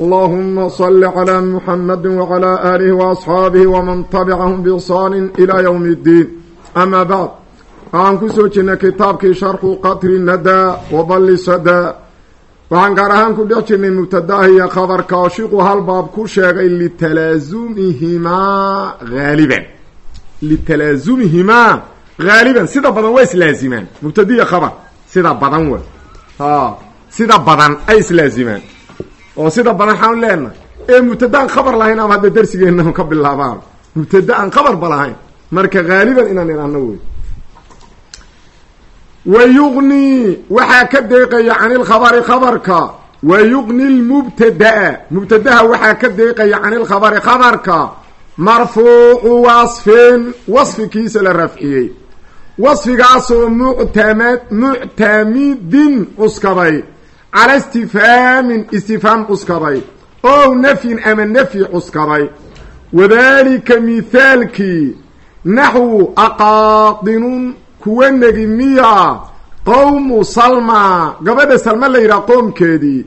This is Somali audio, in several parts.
اللهم صل على محمد وعلى آله وأصحاabه وman تبcahm بإحsaan إلى yوم الdiin أma bعd waxaan ku soo jirnay kitaabkii sharxu qatri nada wabali sada waxaan gaar ahaan ku dhex jirnay mubtadaha iyo khabarka oo shiku hal baab ku sheegay litalaazumihimaa haaliban litalaazumihimaa haaliban sida badan waa islaazimaan mubtadiya khabar sida badan w sida badan ay islaazimaan oo sida badan xaan leena ee mubtada aan khabar lahayn ama hadda darsigeena ka bilaabaan. Mubtada aan khabarba lahayn. Marka haaliban inaan idhaahno wey wa yuqni waxaa ka deeqaya can ilkhabari khabarka. Wa yuqni lmubtadaa mubtadaha waxaa ka deeqaya can ilkhabari khabarka. Marfuucu wasfin wasfikiisa la rafciyey. Wasfigaasoo muctamad muctamidin cuskaday cala istifhaamin istifhaam cuskaday ow nafyin ama nafyi cuskaday wadaalika mithaalkii naxwu aqaadinun kuwa negi miya qowmu salma gabadha salma la yidhaha qoomkeedii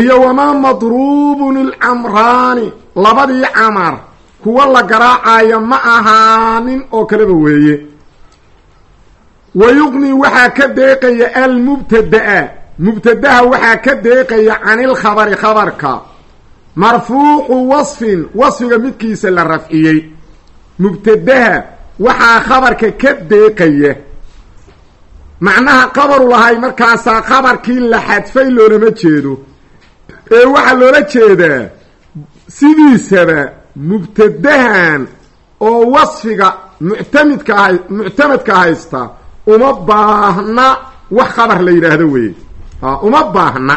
iyo wamaa madruubun ilcamraani labadii camar kuwa la garaacayo ma ahaanin oo kaleba weeye wa yuqni waxaa ka deeqaya almubtadaa mubtadaha waxaa ka deeqaya can ilkhabari khabarka. Marfuucu wasfin wasfiga midkiisa la rafciyey. Mubtadaha waxaa khabarka ka deeqaya. Macnaha qabaru lahay markaasaa khabarkii la xadfay loolama jeedo. Ee waxaa loola jeedaa sidiisaba mubtadahan oo wasfiga muctamidka ha muctamadka haysta uma baahna wax khabar la yidhaahdo weeye uma baahna.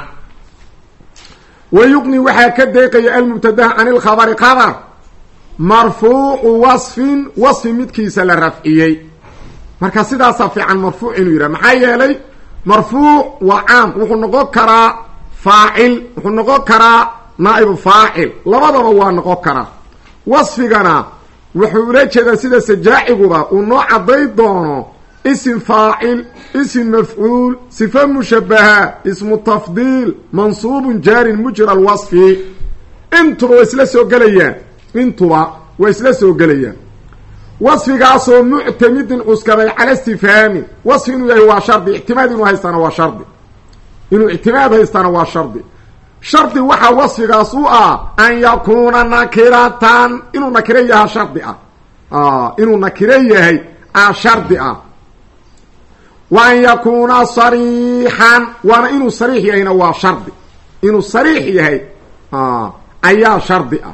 Wa yuqni waxaa ka deeqaya almubtadaha can ilkhabari khabar. Marfuucu wasfin wasfi midkiisa la rafciyey. Marka sidaasaa fiican marfuuc inuu yidhaha. Maxaa yeelay marfuuc waa caam. Wuxuu noqon karaa faacil. Wuxuu noqon karaa naa'ibu faacil. Labadaba waa noqon karaa. Wasfigana wuxuu ula jeedaa sida sajaaciguba uu noo cadday doono ism faacil ism mafcuul sifa mushabaha ismu tafdiil mansuubun jaarin mujra alwasfi intuba waa isla soo gelayaan intuba waa isla soo gelayaan wasfigaasoo muctamidin cuskaday cala istifhaami wasfi inuu yahay waa shardi ictimaad inuu haystaana waa shardi inuu ictimaad haystaana waa shardi shardi waxaa wasfigaas u ah an yakuuna nakiratan inuu nakiro yaha shardi ah inuu nakiro yahay a ah wa an yakuuna sariixan waana inuu sariix yahayna waa shardi inuu sariix yahay ayaa shardi ah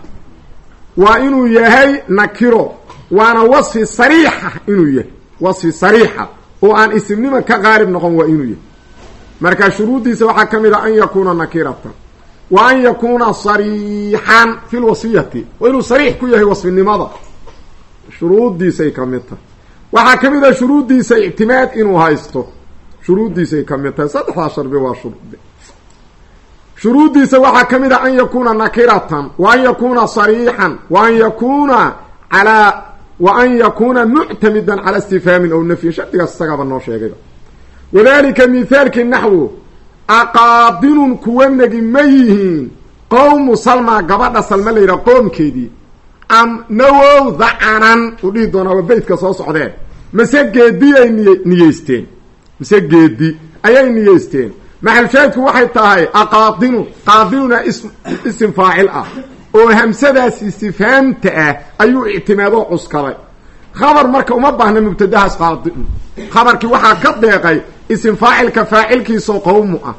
waa inuu yahay nakiro waana wasfi sariixa inuu yahay wasfi sariixa oo aan isimnima ka qaalib noqon waa inuu yahay marka shuruuddiisa waxaa ka mid a an yakuuna nakiratan wa an yakuuna sariixan fi lwasiyati waa inuu sariix ku yahay wasfinimada shuruuddiisay ka tahay waxaa ka mid ah shuruuddiisa ictimaad inuu haysto. Shuruuddiisay ka mid tahay. Saddexdaa shardi waa shuruudi shuruuddiisa waxaa ka mid ah an yakuuna nakiratan wa an yakuuna sariixan wa an yakuuna calaa wa an yakuuna muctamidan cala istifhaamin ow nafyin. Shardigaas isagaaba noo sheegayba wadalika mithaalkii naxwu aqaadinun kuwa negi ma yihiin. Qowmu salma gabadha salma la yidhaha qoomkeedii am nawow dacanan uu dhihi doonaa waa beytka soo socdeen. Mase geedi ay niy niyeysteen? Mase geedi ayay niyeysteen? Maxalshaahidku waxay tahay aqaadinu qaadinuna is isim faacil ah. Oo hamsadaas istifhaamta ah ayuu ictimaadoo cuskaday. Khabar marka uma baahna mubtadahaas qaadinu. Khabarkii waxaa ka deeqay isim faacilka faacilkiisoo qowmu ah.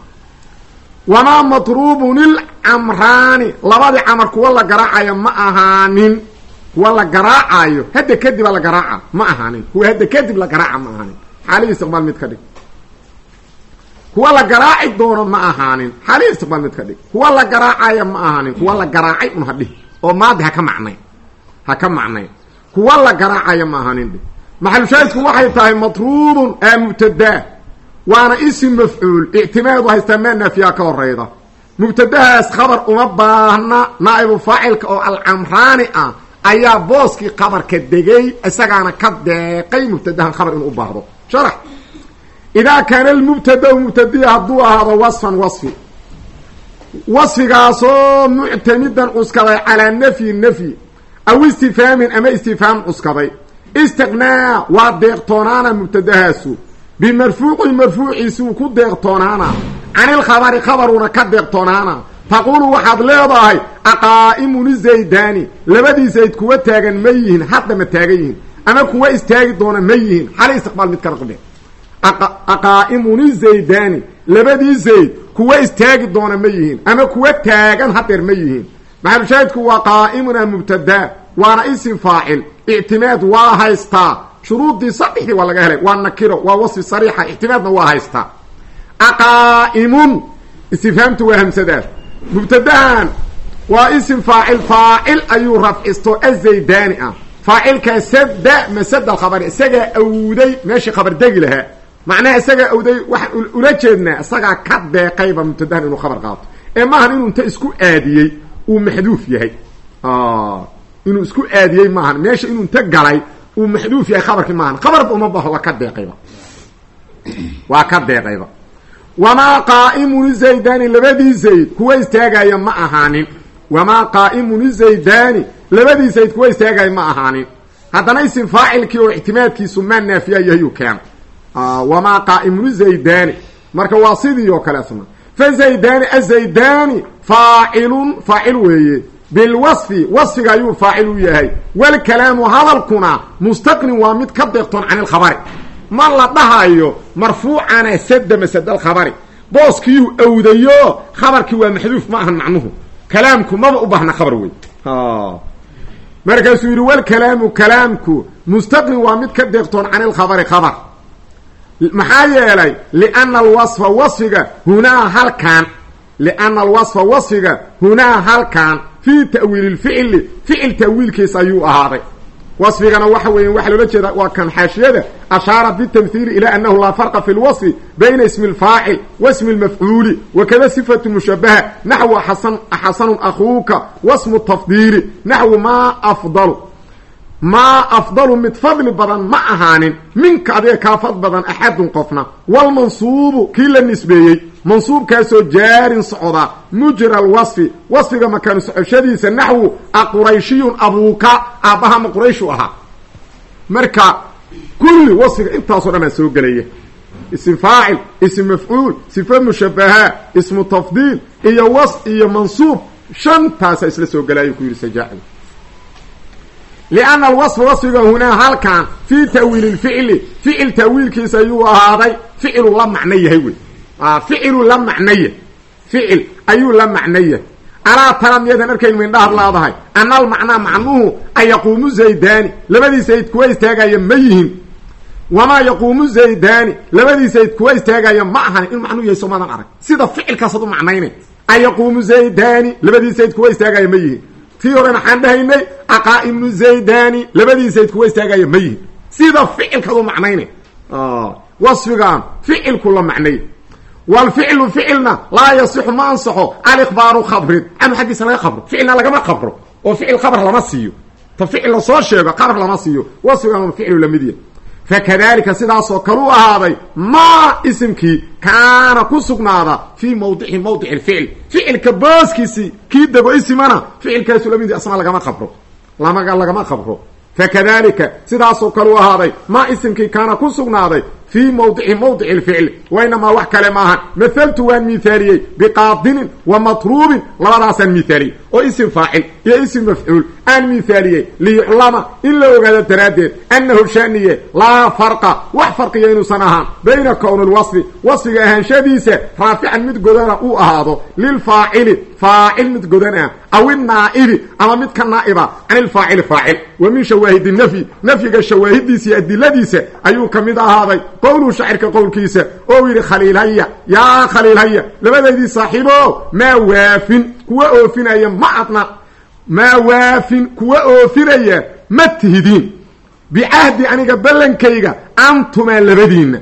Wamaa madruubun ilcamraani labadii camar kuwa la garaacayo ma ahaanin. Kuwa la garaacayo hadda kadibaa la garaaca ma ahaanin. Kuwa hadda kadib la garaaca ma ahaanin. Xaalihii istiqbaal mid ka dhig. Kuwa la garaaci doono ma ahaanin. Xaalihii istiqbaal mid ka dhig. Kuwa la garaacaya ma ahaanin. Kuwa la garaacay un hadhihi oo maadi ha ka macnay. Ha ka macnayn kuwa la garaacaya maahanindhe maxalushaahidku waxay tahay matruubun aa mubtadaa waana isim mafcuul. Ictimaadu haystaa maa naafiyaa ka horeyda mubtadahaas khabar uma baahna naa'ibu faacilka oo alcamraani ah ayaa booskii khabarka degay isagaana ka deeqay mubtadahan khabar inuu u baahdo. Sharax. Idaa kaana almubtada mubtadiya hadduu ahaado wasfan wasfi. Wasfigaasoo muctamidan cuskaday calaa nafyi nafyi aw istifhaamin ama istifhaam cuskaday. Istiqnaa waa deeqtoonaana mubtadahaasu bimarfuuci marfuuciisuu ku deeqtoonaana canilkhabari khabaruuna ka deeqtoonaana taquulu waxaad leedahay aqaa'imuni zaydani labadii zayd kuwa taagan ma yihiin hadda ma taagan yihiin ama kuwa istaagi doona ma yihiin xali istiqbaal mid ka naqde aqaa'imuni zaydani labadii zayd kuwa istaagi doona ma yihiin ama kuwa taagan hadeer ma yihiin maxalushaahidku waa qaa'imuna mubtadaa waana isim faacil ictimaad waa haystaa shuruuddii saddexdii waa laga helay waa nakiro waa wasfi sariixa ictimaadna waa haystaa aqaa'imun istifhaamtu waa hamsadaas mubtadahan waa isim faacil faacil ayuu rafcisto azaydani ah. Faacilkaa sada masada alkhabari isagaa awday meeshii khabar degi lahaa. Macnaha isagaa awday waxaan ula jeednaa isagaa ka deeqayba mubtadahan inuu khabar qaato. Ee maahan inuu inta isku aadiyey uu maxduuf yahay. Inuu isku aadiyey maahan meesha inuu inta galay uu maxduuf yahay khabarkii maahan khabarba uma baho waa ka deeqayba. Waa ka deeqayba. Wamaa qaa'imuni zaydani labadii zayd kuwa istaagaya ma ahaanin. Wamaa qaa'imuni zaydani labadii zayd kuwa istaagaya ma ahaanin. Haddana isim faacilkii oo ictimaadkiisu maa naafiya yahayuu keena wamaa qaa'imuni zaydani. Marka waa sidii oo kale asna fa zaydani azaydani faacilun faacil weeye bilwasfi wasfiga ayuu faacil u yahay walkalaamu hadalkuna mustaqnin waa mid ka deeqtoon can ilkhabari ma la dhahayo marfuucana sada masada alkhabari booskiiyuu awdayo khabarkii waa maxduuf ma ahan macnuhu kalaamku maba u baahna khabar wey markaasuu yidhi walkalaamu kalaamku mustaqnin waa mid ka deeqtoon can ilkhabari khabar maxaa yeelay liana alwasfa wasfiga hunaa halkan liana alwasfa wasfiga hunaa halkan fii ta'wiili lficli ficil ta'wiilkiis ayuu ahaaday. Wasfigana waxa weeya waxaa loola jeeda waa kan xaashiyada ashaara bitamhiili ilaa annahu laa farqa fi lwasfi bayna ismi alfaacil wa ismi lmafcuuli wakada sifatu mushabaha naxwu xasan xasanun akhuuka wasmu tafdiili naxwu maa afdalu maa afdalu mid fadli badan ma ahaanin minka adiga kaa fad badan axadun qofna walmansuubu kii la nisbeeyey mansuubkaasoo jaarin socda mujra alwasfi wasfiga makaanu socoshadiisa naxwu aqurayshiyun abuuka aabbaha ma qurayshu ahaa marka kulli wasfiga intaasoo dhan aa soo gelaya. Ism faacil ism mafcuul sifa mushabaha ismu tafdiil iyo was iyo mansuub shantaasa isla soo gelaayu ku yidhi sajaaci lianna alwasfa wasfiga hunaa halkan fii ta'wiili lficli ficil ta'wiilkiisa ayuu ahaaday ficilu la macno yahay wey ficilu la macnaya ficil ayuu la macnaya alaa tara miyadan arkayn mindhahad laadahay. Ana almacnaa macnuhu an yaquumu zaydani labadii zayd kuwa istaagaya ma yihiin. Wamaa yaquumu zaydani labadii zayd kuwa istaagaya ma ahan in macnuu yahay somadan arag. Sida ficilkaasaad u macnayne. An yaquumu zaydani labadii zayd kuwa istaagaya ma yihiin. Tii hore maxaan dhahaynay aqaa'imnu zaydani labadii zayd kuwa istaagaya ma yihiin. Sida ficilkaad u macnayne. Wasfigaan ficilku la macnay wlficlu ficilna laa yasixu ma ansaxo alihbaaru khabrin canhu xaggiisa laga khabro ficilna lagama khabro oo ficil khabar lama siiyo ta ficil la soo sheego qabar lama siiyo wasfigan ficlu la mid yahy fakadalika sidaasoo kale u ahaaday maa isimkii kaana ku sugnaada fii mawdici mawdic lficl ficilka booskiisii kii dego isimana ficilkaasu la mid asna lagama qabro lamaga lagama qabro fakadalika sidaasoo kale u ahaaday maa isimkii kaana ku fii mawdici mawdic lficli wainamaa wax kale maahan mahaltu waan miaaliyey biqaadinin wa matruubin labadaasaan miaaliyey oo isim faacil iyo isim mafcuul aan miaaliyey liyuclama in la ogaado daraaddeed annahu shaniye laa farqa wax farqiya inuusan ahaan bayna kown lwasfi wasfiga ahaanshadiisa raafican mid godana uu ahaado lilfaacili faacil mid godan ah aw inaa'ibi ama mid ka naa'iba can ilfaacili faacil wa min shawaahidi nafyi nafyiga shawaahidiisa iyo adiladiisa ayuu ka mid ahaaday qowluhu shacirka qowlkiisa oo yidhi khaliilhaya yaa khaliilhaya labadaydii saaxiibo maa waafin kuwa oofinaya ma adna maa waafin kuwa oofinaya ma tihidiin bicahdi aniga ballankayga antumaa labadiinna.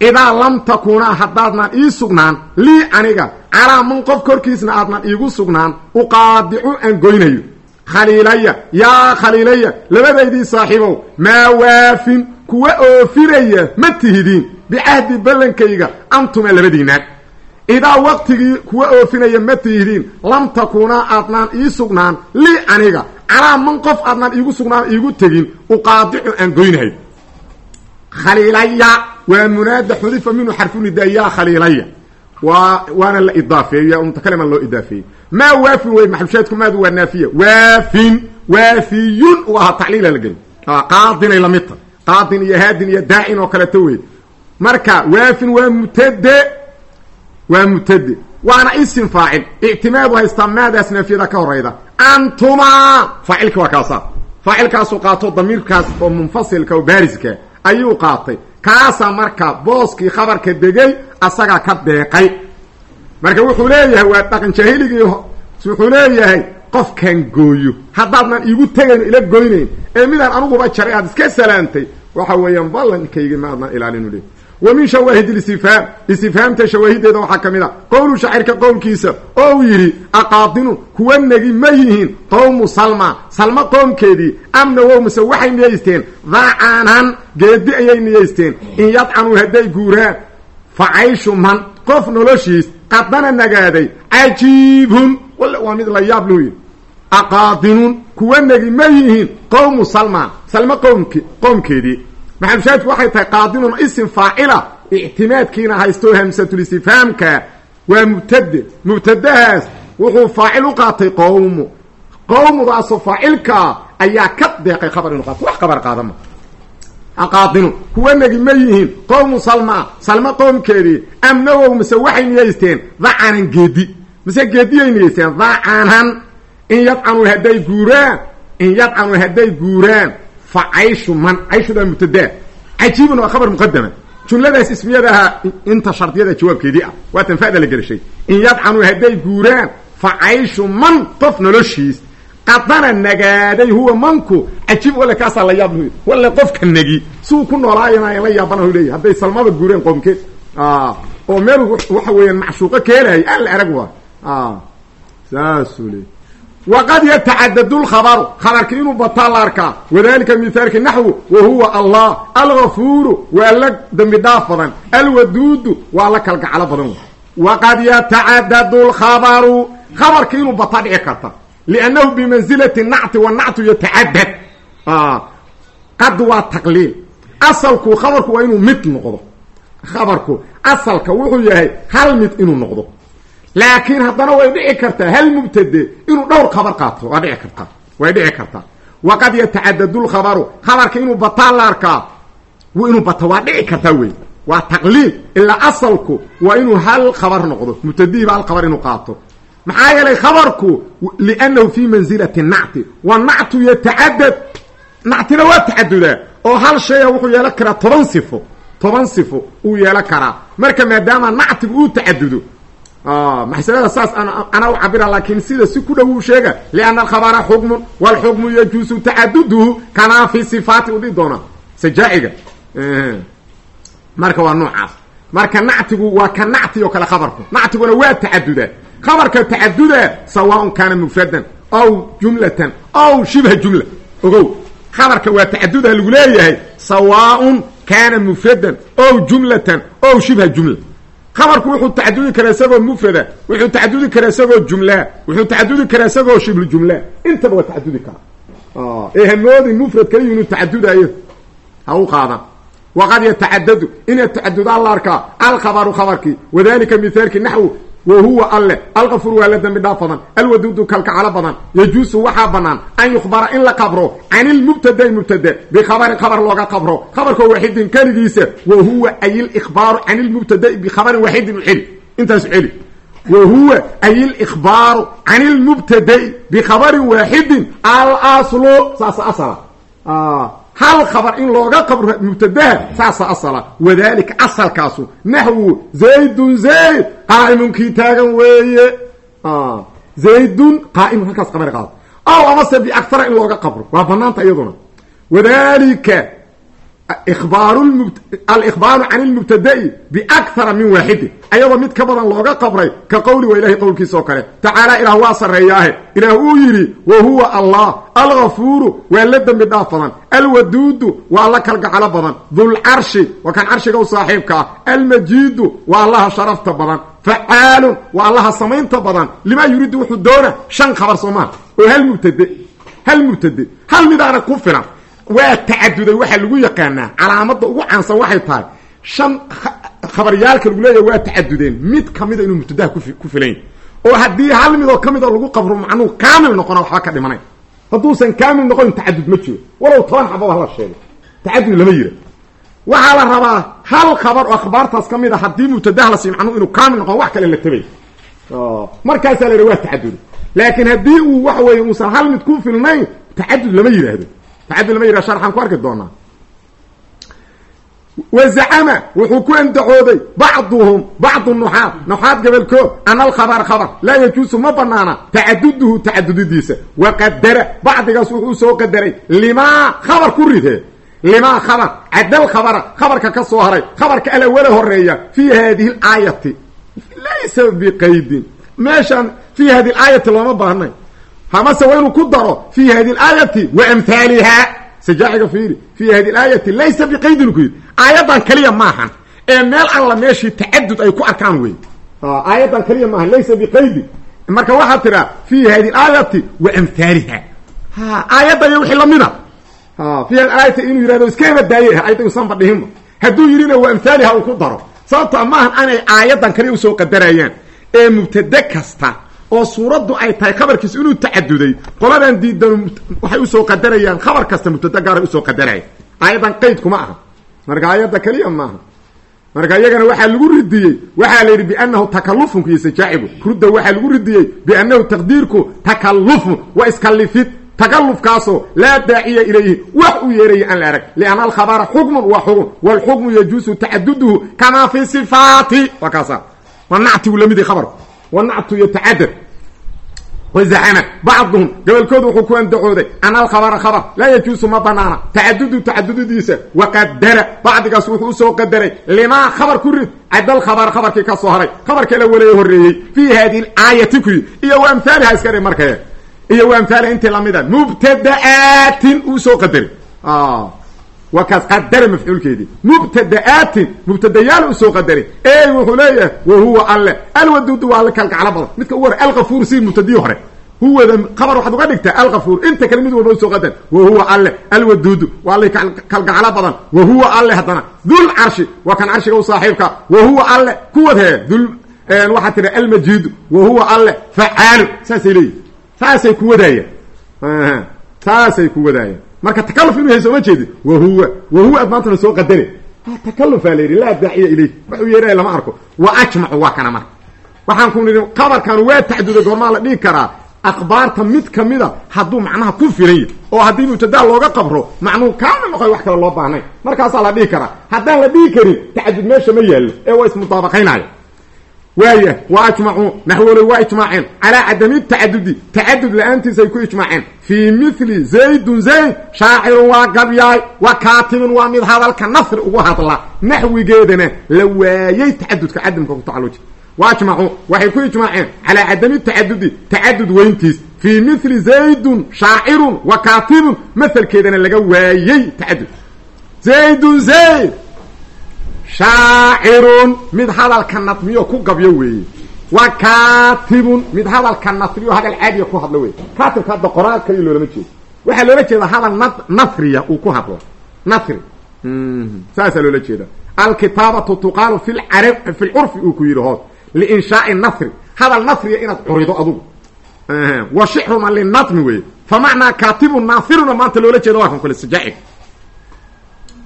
Idaa lam takuunaa haddaadnaan ii sugnaan lii aniga calaa man qof korkiisna aadnan iigu sugnaan uqaadicu aan goynayo. Khaliilaya yaa khaliilaya labadaydii saaxiibow maa waafin kuwa oofinaya ma tihidiin bicahdi ballankayga antumaa labadiinaan idaa waqtigii kuwa oofinaya ma tihidiin lam takuunaa aadnaan ii sugnaan lii aniga. Calaa man qof aadnaan iigu sugnaan iigu tegin uqaadicu aan goynahay. Khaliilaya waa munaada xudifa minhu xarfunida yaa khaliilaya. Waa waana la idaafeeyo yaa mutakalima loo idaafeeyey maa waafin wey maxlushaadku maadu waa naafiya. Waafin waafiyun u ahaa tacliila la geli qaadin iyo haadin iyo daacin oo kaleeto wey marka waafin waa mutade waa mutade waana isim faacil. Ictimaadu haystaa maadaas naafiyada ka horayda. Antumaa faacilka waa kaasa faacilkaasuu qaato damiirkaas oo munfasilka oo baariska ayuu qaatay. Kaasaa marka booskii khabarka degay asagaa ka deeqay. Marka wuxuu leeyahay waa dhaqan jaahiligii wuxuu leeyahay qofkan gooyo. Haddaadnan iigu tegayn ila goynayn ee midaan aniguba jaray aad iska salaantay waxa weeyaan ballankaygi ma adnan ilaalinu le wa min shawaahid istifhaam istifhaamta shawaahideeda waxaa ka mid a qowlu shaacirka qowlkiisa oo uu yidhi aqaadinu kuwa negi ma yihiin qowmu salma salma qoomkeedii amna wow mase waxay niyaysteen daacanan geedi ayay niyaysteen in yadcanuu hadday guuraan fa cayshu man. Qof noloshiis qadana nagaaday cajiibun walla waa mid la yaab luu yidhi aqaadinun kuwa negi ma yihiin qowmu salma salma qowmk qoomkeedii maxalushaadku waxay tahay qaadinun isim faacila. Ictimaadkiina haysto hamsatulistifhaamka waa mubtade mubtadahaas wuxuu faacil u qaatay qowmu qowmudaasoo faacilkaa ayaa ka deeqay khabar inu qaato. Wax khabar qaadama aqaadinu kuwa negi ma yihiin qowmu salma salma qowmkeedii amnawow mise waxay niyaysteen dacanan geedi mise geediyay niyaysteen dacanan in yadcanuu hadday guuraan in yadcanuu hadday guuraan fa cayshu man cayshudaa mubtadaa cajiibun waa khabar muqadama jumladaas ismiyadaha inta shardiyada jawaabkeedii ah waa tan fa'da la gelishay in yadcanuu hadday guuraan fa cayshu man qof noloshiis qadana nagaaday huwa manku. Cajiib wale kaasaa la yaab lu wale qofka negi. Siuu ku noolaayana la yaabana leeyahy hadday salmaba guureen qoomkeed oo meel macshuuqo keenahay aan la saasuu leey waqad yatacadadu lkhabaru khabarka inuu bataa la arkaa wadalika mithaalki naxwu wa huwa allah algafuuru waa la dembi dhaaf badan alwaduudu waa la kalgacalo badan waqad yatacadadu lkhabaru khabarka inuu bataa dhici karta liannahu bimansilati nacti wanactu yatacadad qad waa taqliil asalku khabarku waa inuu mid noqdo khabarku asalka wuxuu yahay hal mid inuu noqdo laakiin haddana way dhici kartaa hal mubtade inuu dhowr khabar qaato waa dhici kartaa way dhici kartaa. Waqad yatacadadu lkhabaru khabarka inuu bataa la arkaa inuu bata waa dhici kartaa wey waa taqliil ilaa asalku waa inuu hal khabar noqdo mubtadihiiba hal khabar inuu qaato. Maxaa yeelay khabarku liannahu fi mansilati nacti wa nactu yatacadad nactina waa tacadudaa oo hal shaya wuxuu yeelan karaa toban sifo toban sifo uu yeelan karaa. Marka maadaama nactigu uu tacadudo maxsalada saas anaa u cabira laakiin sida si ku dhow uu sheega lianna alkhabara xukmun walxukmu yajuusu tacaduduhu kamaa fi sifaati udhi doona sajaaciga marka waa noocaas. Marka nactigu waa ka nacti oo kale khabarku. Nactiguna waa tacadudaa khabarka tacadudaa sawaaun kaana mufradan aw jumlatan aw shibha jumla. Ogow. Khabarka waa tacaduda lagu leeyahay sawaaun kaana mufradan aw jumlatan aw shibha jumla khabarku wuxuu tacadudi karaa isagoo mufrada wuxuu tacadudi karaa isagoo jumlaa wuxuu tacadudi karaa isagoo shiblu jumlaa intaba waa tacadudi karaa. Ee hamoodin mufrad kaliyu inuu tacadudayo ha u qaadan waqad yatacadadu in yatacadudaa la arkaa alkhabaru khabarkii wadalika mithaalki naxwu wa huwa alle alqafur waa la dembi dhaaf badan alwaduudu kalkacalo badan yajuusu waxaa banaan an yukhbara in la qabro can ilmubtadai mubtada bikhabarin khabar looga qabro khabarkoo waaxidin keligiisa wa huwa ay likhbaaru can ilmubtadai bikhabarin waaxidin u celi intaasu celi wa huwa ay likhbaaru can ilmubtadai bikhabarin waaxidin alaslu saasa asala hal khabar in looga qabro mubtadaha saasa asala. Wadalika asalkaasu naxwu zaydun zayd qaa'imun kii taagan weeye. Zaydun qaa'imun halkaas qabari qaado. Aw amase biaktara in looga qabro. Waa banaanta iyaduna. Wadalika alإkhbaaru can اlmubtada'i biakara min waaxidin ayadoo mid ka badan looga qabray ka qowli waa ilahay qowlkiisa oo kale tacaala ilaah waa sarreeyaahe ilaah uu yidhi wa huwa allah algafuuru waa la dembi dhaaf badan alwaduudu waa la kalgacalo badan dulcarshi waa kan carshiga u saaxiibka ah almajiidu waa allaha sharafta badan facaalun waa allaha samaynta badan limaa yuriidu wuxuu doona shan khabar soo maha oo hal hal mubtade hal midaana ku filan waa tacaduday waxaa lagu yaqaanaa calaamada ugu caansan waxay tahay shan khabaryaalka lagu leeyahy waa tacadudeen mid kamida inuu mubtadaha ku filayn oo haddii hal midoo ka mida lagu qabro macnuu kaamil noqona waxba ka dhimanayn hadduusan kaamil noqonin tacadud ma jiro. Walow toban xababa hala sheego tacadud lama yira. Waxaa la rabaa hal khabar oo akhbaartaas ka mid a haddii mubtadaha la sii macnuu inuu kaamil noqon wax kale la tabay. Markaasaa la yidha waa tacadud. Laakiin haddii uu waxa weeye uusan hal mid ku filnayn tacadud lama yidhaahdo tacadud lama yidhahdo sharxaan ku arki doonaa? Wazacama wuxuu ku andacooday bacduhum bacdu nuxaad nuxaad gabalkood ana alkhabar khabar laa yajuusu ma banaana tacaduduhu tacadudidiisa waqadara bacdigaas wuxuu soo qadaray. Limaa khabar ku ridee limaa khabar cadal khabara khabarka ka soo haray khabarka alawala horreeya fii hadihi alaayati laysa biqaydin. Meeshaan fii hadihi alaayati looma baahnay hamase waa inuu ku daro fii hadihi alaayati wa amhaaliha sajaaciga fiiri fii hadi aayati laysa biqaydin ku yidhi. Aayaddan kaliya maahan ee meel alla meeshii tacadud ay ku arkaan wey aayaddan kaliya maahan laysa biqaydin. Marka waxaad tiraa fii hadi aayati wa amhaaliha aayadda iyo wixii lamida fi hadi aayati inuu yihahdo iskaba daaye ayadda usanba dhihinba hadduu yidhina wa amhaaliha uu ku daro. Sababta maahan anay aayaddan kaliya u soo qadarayaan ee mubtade kasta oo suuraddu ay tahay khabarkiis inuu tacaduday qoladan diidan waxay u soo qadarayaan khabar kasta mubtada gaaray u soo qadaraya aayaddan qayd kuma aha. Marka aayadda keliya maaha marka iyagana waxaa lagu ridiyey waxaa la yidhi biannahu takallufunku iyo sajaacibu rudda waxaa lagu ridiyey biannahu taqdiirku takallufun waa iskalifid takallufkaasoo laa daaciya ilayhi wax u yeeraya aan la arag. Lianna alkhabara xukmun waa xukun waalxukmu yajuusu tacaduduhu kamaa fi sifaati. Waa kaasa waa nactigu la mid khabarku wanactu yatacadad wazacama bacduhum gobolkooda wuxuu ku andacooday ana alkhabara khabar laa yajuusu ma banaana tacadudu tacadudidiisa waqadara bacdigaas wuxuu u soo qadaray limaa khabar ku rid cadal khabar khabarkii ka soo haray khabarka la waleeye horreeyey fii hadihi aayati ku yid iyo wa amhaaliha iska dhe markee iyo wa amhaaliha intii lamida mubtada'aatin uu soo qadaray waa kaas qadara mafcuulkeedii. Mubtada'aatin mubtadayaal u soo qadaray ey wuxuu leeyahay wa huwa alle. Alwaduudu waa alle kalgaclo badan. Midka ugu hore alkafuur si mubtadii hore. Huwada khabar waxaad uga dhigtaa alkafuur inta kale mid walba u soo qadar. Wa huwa alle. Alwaduudu waa alle kalgaclo badan. Wa huwa alle haddana. Dul carshi waa kan carshiga u saaxiibka. Wa huwa alle. Kuwadhee dul waxaa tiri almajiidu wa huwa alle. Facaalu saasay leeyihiin saasay ku saasay ku marka takaluf inuu yahay sooma jeedi. Wahuwa wahuwa ad maantana soo qadare takalufaa la yidhi laa daaciya ilayh wax u yeeraya lama arko. Wa ajmacu waa kana marka waxaan ku nidhi qabarkan waa taxduuday goormaa la dhihi karaa. Akhbaarta mid kamida hadduu macnaha ku filan yahy oo haddii mubtadaa looga qabro macnuu kaamil noqoy wax kale loo baahnay markaasaa la dhihi karaa. Haddaan la dhihi karin tacadud meesha ma yaallo ee waa ismudaabaqaynaya waaya wa ajmacuu naxwole waa ijmaaceen. Calaa cadami tacadudi tacadud la'aantiisa ay ku ijmaaceen. Fii mili zaydun zayd shaacirun waa gabyaay wa kaatibun waa mid hadalka nafri ugu hadla. Naxwigeedana la waayey tacadudka cadamka ku tacaluji wa ajmacuu waxay ku ijmaaceen. Calaa cadami tacadudi tacadud weyntiis. Fii mili zaydun shaacirun wa kaatibun laga waayey tacadud. Zaydun zayd shaacirun mid hadalka nadmiyo ku gabyo weeye wa kaatibun mid hadalka nasriyo hadal caadiya ku hadlo wey kaatibka hadda qoraal kaliya loolama jeedo. Waxaa loola jeeda hadal nasriya uu ku hadlo. Nasri saasaa loola jeeda alkitaabatu tuqaalu fi lcara fi lcurfi uu ku yidhi hoos. Liinshaai nasri hadal nasriya inaad curido adugu. Wa shicruna linadmi weye fa macnaa kaatibun naasiruna maanta loola jeeda waa kan kale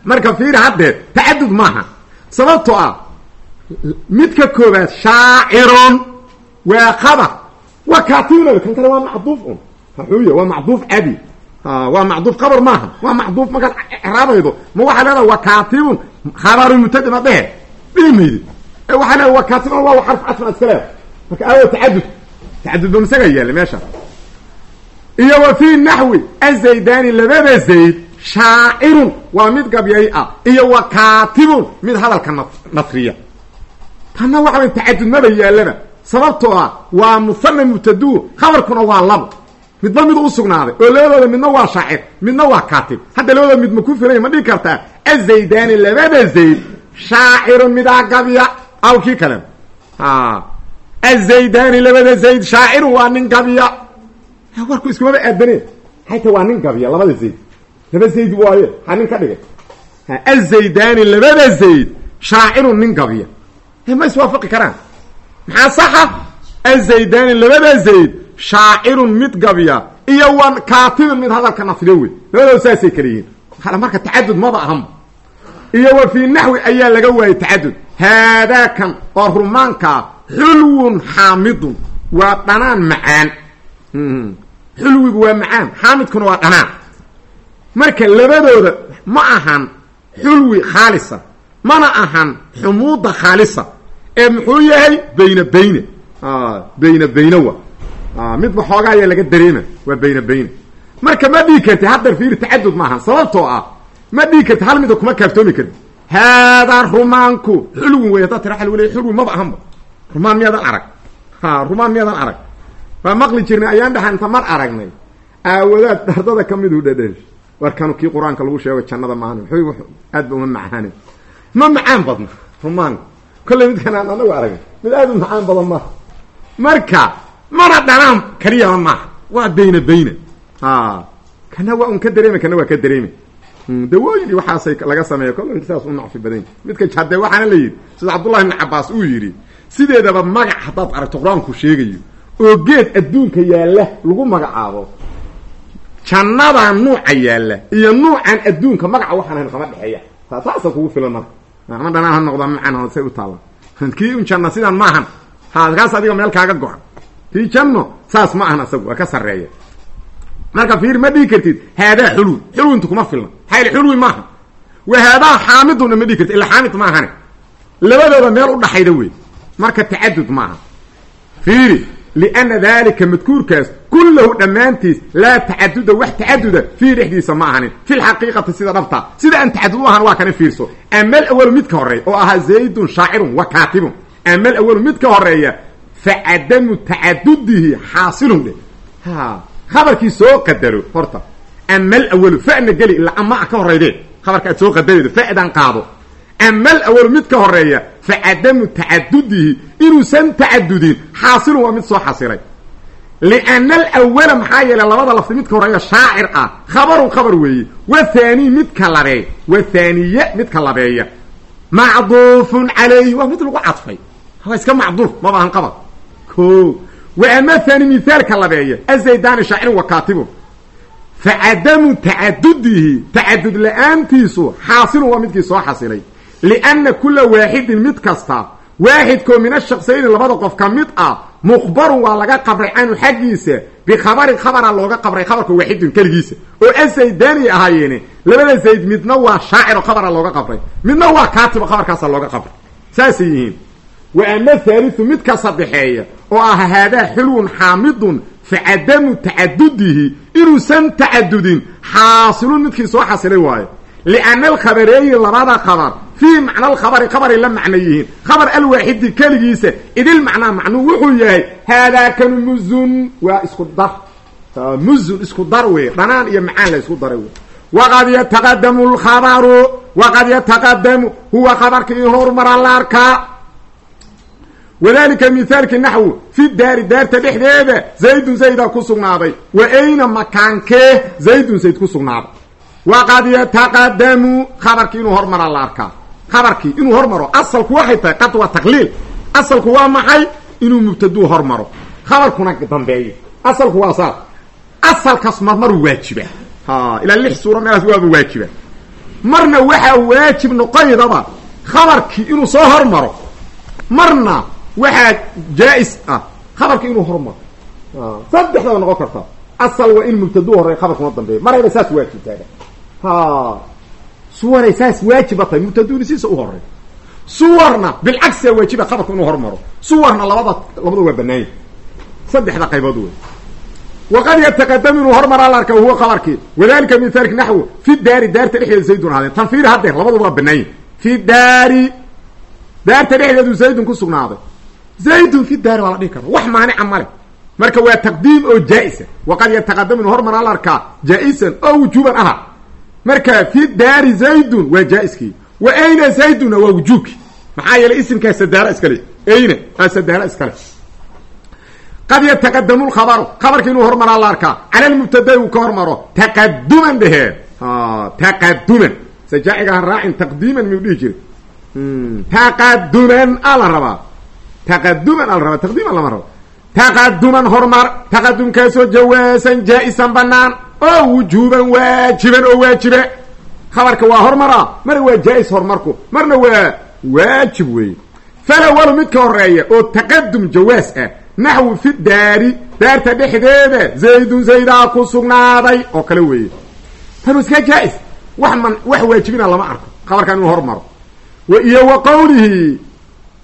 marka fiiri haddeed tacadud maaha sababto ah midka koobaad shaacirun waa khabar. Waa kaatibun kan kale waa macduuf un. Maxuuy waa macduuf cadi waa macduuf khabar maaha. Waa macduuf markaad exraabaydo ma waxaa leedaha waa kaatibun khabaru mubtada ma dhehe. Dhihi ee waxaa leeda waa kaatibun waa xarf casfan iska marka aawo tacadud tacadud ba masaga meesha. Iyo wa fii naxwi azaydaani labada zayd shaacirun waa mid gabyay ah iyo wa kaatibun mid hadalka na nasriya tanna waxa way tacadud maba yaallaba sababtoo ah waa muhana mubtadu khabarkuna waa labo midba mid u sugnaaday oo labadooda midna waa shaacir midna waa kaatib. Hadda labadooda mid ma ku filanya ma dhigi kartaa azaydaani labada zayd shaacirun midaa gabya aw kii kale. Azaydaani labada zayd shaacirun waa nin gabya. Warku iskumaba aadaneen hayta waa nin gabya labada zayd laba zayd waaye ha nin ka dhigay. Azaydaani labada zayd shaacirun nin gabya ma iswaafaqi karaan? Maxaa saxa? Azaydaani labada zayd shaacirun mid gabya iyo wan kaatibun mid hadalka nasriyo wey. Labadooda saasay kala yihiin. Marka tacadud maba ahanba iyo wa fii naxwi ayaa laga waayey tacadud. Haadaakan oo rumaankaa xulwun xaamidun. Waa dhanaan macaan. Xulwigu waa macaan. Xaamidkuna waa dhanaan marka labadooda ma ahan xulwi khaalisa mana ahan xumuuda khaalisa. Ee muxuu yahay? Bayna bayne. Bayna bayne wa. Midba xoogaa ayaa laga dareema. Waa bayna bayne. Marka ma dhigi karti haddar fiiri tacadud maaha sababtoo ah ma dhigi karti hal mida kuma kaaftoomi karti haadaa rumaanku xulwin wey haddaa tira al le xulwi maba ahanba. Rumaan miyaadan arag? Ha rumaan miyaadan arag? Waa maqli jirnay ayaan dhaha inta mar aragnay. Aawadaad dardada ka miduu dhadhesh warkanu kii qur'aanka lagu sheego jannada maahan w aad ba uma macaane ma macaan badna rumaanka kolley midkan aan anagu aragna mid aad u macaan badan maaha marka mana dhanaan kaliyaba maaha waa bayna bayna. Kana waa un ka dareema kana waa ka dareema dawooyin iyo waxaasay laga sameeya kolley saas u nacfi badan. Midka hadee waxaana la yidhi sida cabdullahi ibni cabaas uu yidhi sideedaba magac haddaad aragto qur'aanku sheegayo oo geed adduunka yaalla lagu magacaabo jannadan nuuca yaalla iyo nuucan adduunka magaca waxaan ahayn kama dhexeeya. Saasa kugu filan marka ama dhanaan ha noqda macaan say u taalla. Kii un janna sidaan ma ahan. Ha kaas adiga meel kaaga go-an. Kii janno saas ma ahan asagu ka sarreeya. Marka fiir ma dhigi kartid haadaa xulwi. Xulwintu kuma filna xayl xulwi maaha wa haadaa xaamiduna ma dhigi kartid illa xaamid maahane labadooda meel u dhaxayda wey marka tacadud maaha fiiri lianna dalika madkuurkaas kullahu dhammaantiis laa tacaduda wax tacaduda fii dhexdiisa ma ahanin fi lxaqiiqati sida dhabta sida aan tacadud u ahan waa kana fiirso ama alawalu mid ka horreeya oo ahaa zaydun shaacirun wa kaatibun ama alawalu mid ka horreeya fa cadamu tacadudihi xaasilun dhe ha khabarkii soo qadaro horta ama alawalu fana geli ila ama ka horeyde khabarka aad soo qadaraydo fa'dan qaado ama alawalu mid ka horreeya fa cadamu tacadudihi inuusan tacadudin xaasilun waa mid soo xasilay lianna alawala maxaa yeelay labada lafdi midka horreeya shaacir ah. Khabarun khabar weeye wa haanii midka labeey wa haaniye midka labeeya. Macduufun calayhi. Waa mid lagu cadfay. Waa iska macduuf maba ahan qabar ko wa ama haani mithaalka labeeya. Azaydaani shaacirun wa kaatibun fa tacadudihi tacadud la'aantiisu xaasilun waa midkii soo xasilay lianna kula waaxidin mid kasta waaxidkoo min ashaqsayni labada qof ka mid ah mukhbarun waa laga qabray canhu xaggiisa bikhabarin khabara looga qabray khabarka waaxidin keligiisa oo azaydaani ahaayeene labada zayd midna waa shaaciro khabara looga qabray midna waa kaatibo khabarkaasa looga qabray saasay yihiin wa ama haaliu midka saddexeeya oo ah haadaa xulwun xaamidun fa cadamu tacadudihi inuusan tacadudin xaasilun midkii soo xasilay waayo lianna labada khabar fii macna alkhabari khabaray la macno yihiin. Khabar alwaaxidi keligiisa idil macnaa macnuu wuxuu yahay haadaakanu muzun waa isku dar. Muzun isku dar wey dhanaan iyo macaan la isku daray wey waqad yataqadamu lkhabaru waqad yataqadamu huwa khabarka in horumara la arkaa. Wadalika mithaalki naxwu fi daari daarta dhexdeeda zaydun zaydaa ku sugnaaday. Wa ayna makaankee? Zaydun zayd ku sugnaaday. Waqad yataqadamu khabarkii inuu hormaraa la arkaa khabarkii inuu hormaro. Asalku waxay tahay qad waa taqliil. Asalku waa maxay? Inuu mubtaduu hormaro. Khabarkuna dambeeyo asalku waa saas. Asalkaas marmaru waajiba. Ilaa lix suura meelaas waaba waajiba. Marna waxaa waajib noqoydaba khabarkii inuu soo hormaro marna waxaa jaa-is ah khabarkii inuu hormaro. Saddexdaba noqon karta. Asal waa in mubtaduu horey khabarkuna dambeeyo marayba saas waajibtaaga ha suwaray saas waajiba tahay mubtadunisiisa u horey suwarna bilcagsia waajiba khabarku inuu hormaro. Suwarna labada labada waa banaanya saddexda qaybood wey waqad yataqadam inuu hormaraa la arka huwa khabarkii wadalika mithaalki naxwu fi daari daarta dhexdeeda zaydun ahaadeen. Tanfiiri haddeer labaduba waa banaayin fi daari daarta dhexdeedu zaydun ku sugnaaday. Zaydun fi daari waa la dhihi kara wax maanica male marka waa taqdiim oo jaa-isa waqad yataqadam inuu hormaraa la oo wujuuban aha marka fi daari zaydun waa jaa-iskii. Wa ayna zayduna waa wujuubki maxaa yeelay isimkaa sadaalo iskale ayna aa sadaalo iskale qad yataqadamu lkhabaru khabarka inuu hormaraa la arkaa. Cala lmubtada uu ka hormaro. Taqaduman dhehee taqaduman sajaaciga ha raacin taqdiiman miyuu dhihi jira taqaduman a la rabaa. Taqaduman a la rabaa. Taqdiiman lama rabo. Taqaduman hormar taqadumkaasoo jawaasan jaa-isan banaan oo wujuuban waajiban oo waajibe. Khabarka waa hormaraa marna waa jaa-is horumarku marna waa waajib weeye falawalu midka horreeya oo taqadum jawaas ah naxwu fi daari daarta dhexdeeda zaydun zaydaa ku sugnaaday oo kale weeye tanu iska jaa-is wax man wax waajibina lama arko khabarkan inuu hormaro. Wa iyo wa qawlihi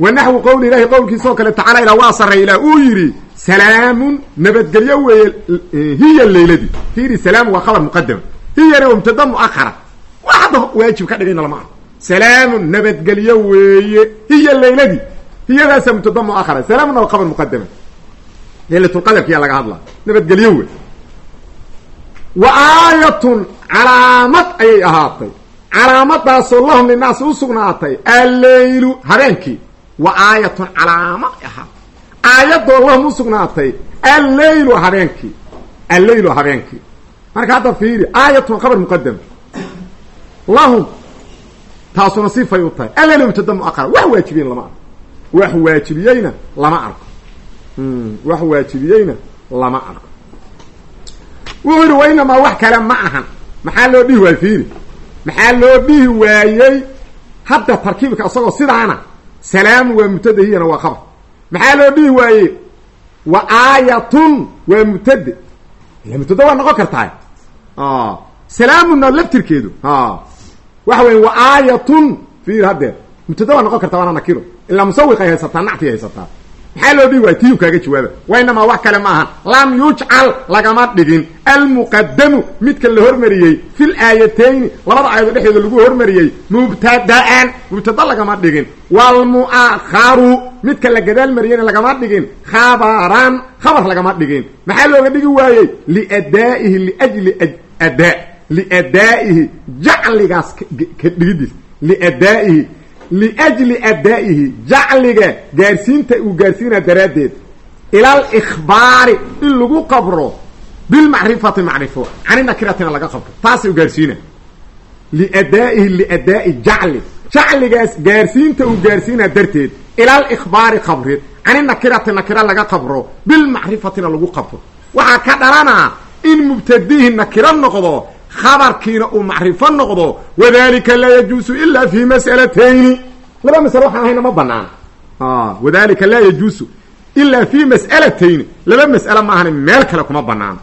wa naxwu qowli ilahi qowlkiisa oo kale tacala ilaa waa sarray ilaa uu yidhi salaamun nabadgelyo weeye hiya leyladii fiiri salaamu waa khabar muqadama hiyana waa mubtada muahara wax hadda waajib ka dhigayna lama arko salaamun nabadgelyo weeye hiya leyladii hiyadaasa mubtada muahara salaamuna waa khabar muqadama leylatulqadarkiyaa laga hadlaa nabadgelyo wey wa aayatun calaamad ayay ahaatay. Calaamadaasoo lahum linaasi u sugnaatay. Habeenkii wa aayatun calaamad ay ahaatay aayadoo lahum u sugnaatay. Alleylu habeenkii alleylu habeenkii marka hadda fiiri aayatun khabar muqadam lahum taasuna sifay u tahay. Alleylu mubtada muaqara wax waajibiyen lama arko. Wax waajibiyeyna lama arko. Wax waajibiyeyna lama arko. Wuxuu yidhi wa wax kale ma ahan. Maxaa loo dhihi waayey fiiri? Maxaa loo dhihi waayey hadda tarkiibka isagoo sidaana salaamu waa mubtada hiyana waa khabar. Maxaa loo dhihi waayey? Wa aayatun waa mubtade ila mubtada waa noqon kartaa salaamuna laftirkeedu waxa weya wa aayatun fiir haddeer mubtada waa noqon kartaa waana nakiro ilaa musawiqay haysataa nactiyay haysataa maxaa loo dhihi waaya tiyu kaaga jawaaba wa inamaa wax kale ma ahan lam yujcal lagama dhigin. Almuqadamu midka la hormariyey fil aayatayni labada aayadood dhexdooda lagu hormariyey mubtada'an mubtada lagama dhigin. Waalmu'akharu midka la gadaal mariyeyna lagama dhigin. Khabaran khabar lagama dhigin. Maxaa looga dhigi waayey? Liadaa'ihi liajli adaa liadaa'ihi jacligaas ka dhigidiis liadaa'ihi liajli adaa'ihi jacliga gaarsiinta uu gaarsiinaa daraaddeed ila alikhbaari in lagu qabro bilmacrifati macrifo cani nakiratina laga qabro taasay u gaarsiina liadaa'ihi liadaa'i jacli jacligaas gaarsiinta uu gaarsiinaa darteed ila alikhbaari qabrid cani nakirati nakira laga qabro bilmacrifatina lagu qabro waxaa ka dhalanaa in mubtadihi nakiro noqdo khabarkiina uu macrifo noqdo wadalika laa yajuusu ila fi mas'alatayni laba masalo waxaan ahayna ma banaana wadalika laa yajuusu ila fi mas'alatayni laba mas'alo ma ahana meel kale kuma banaano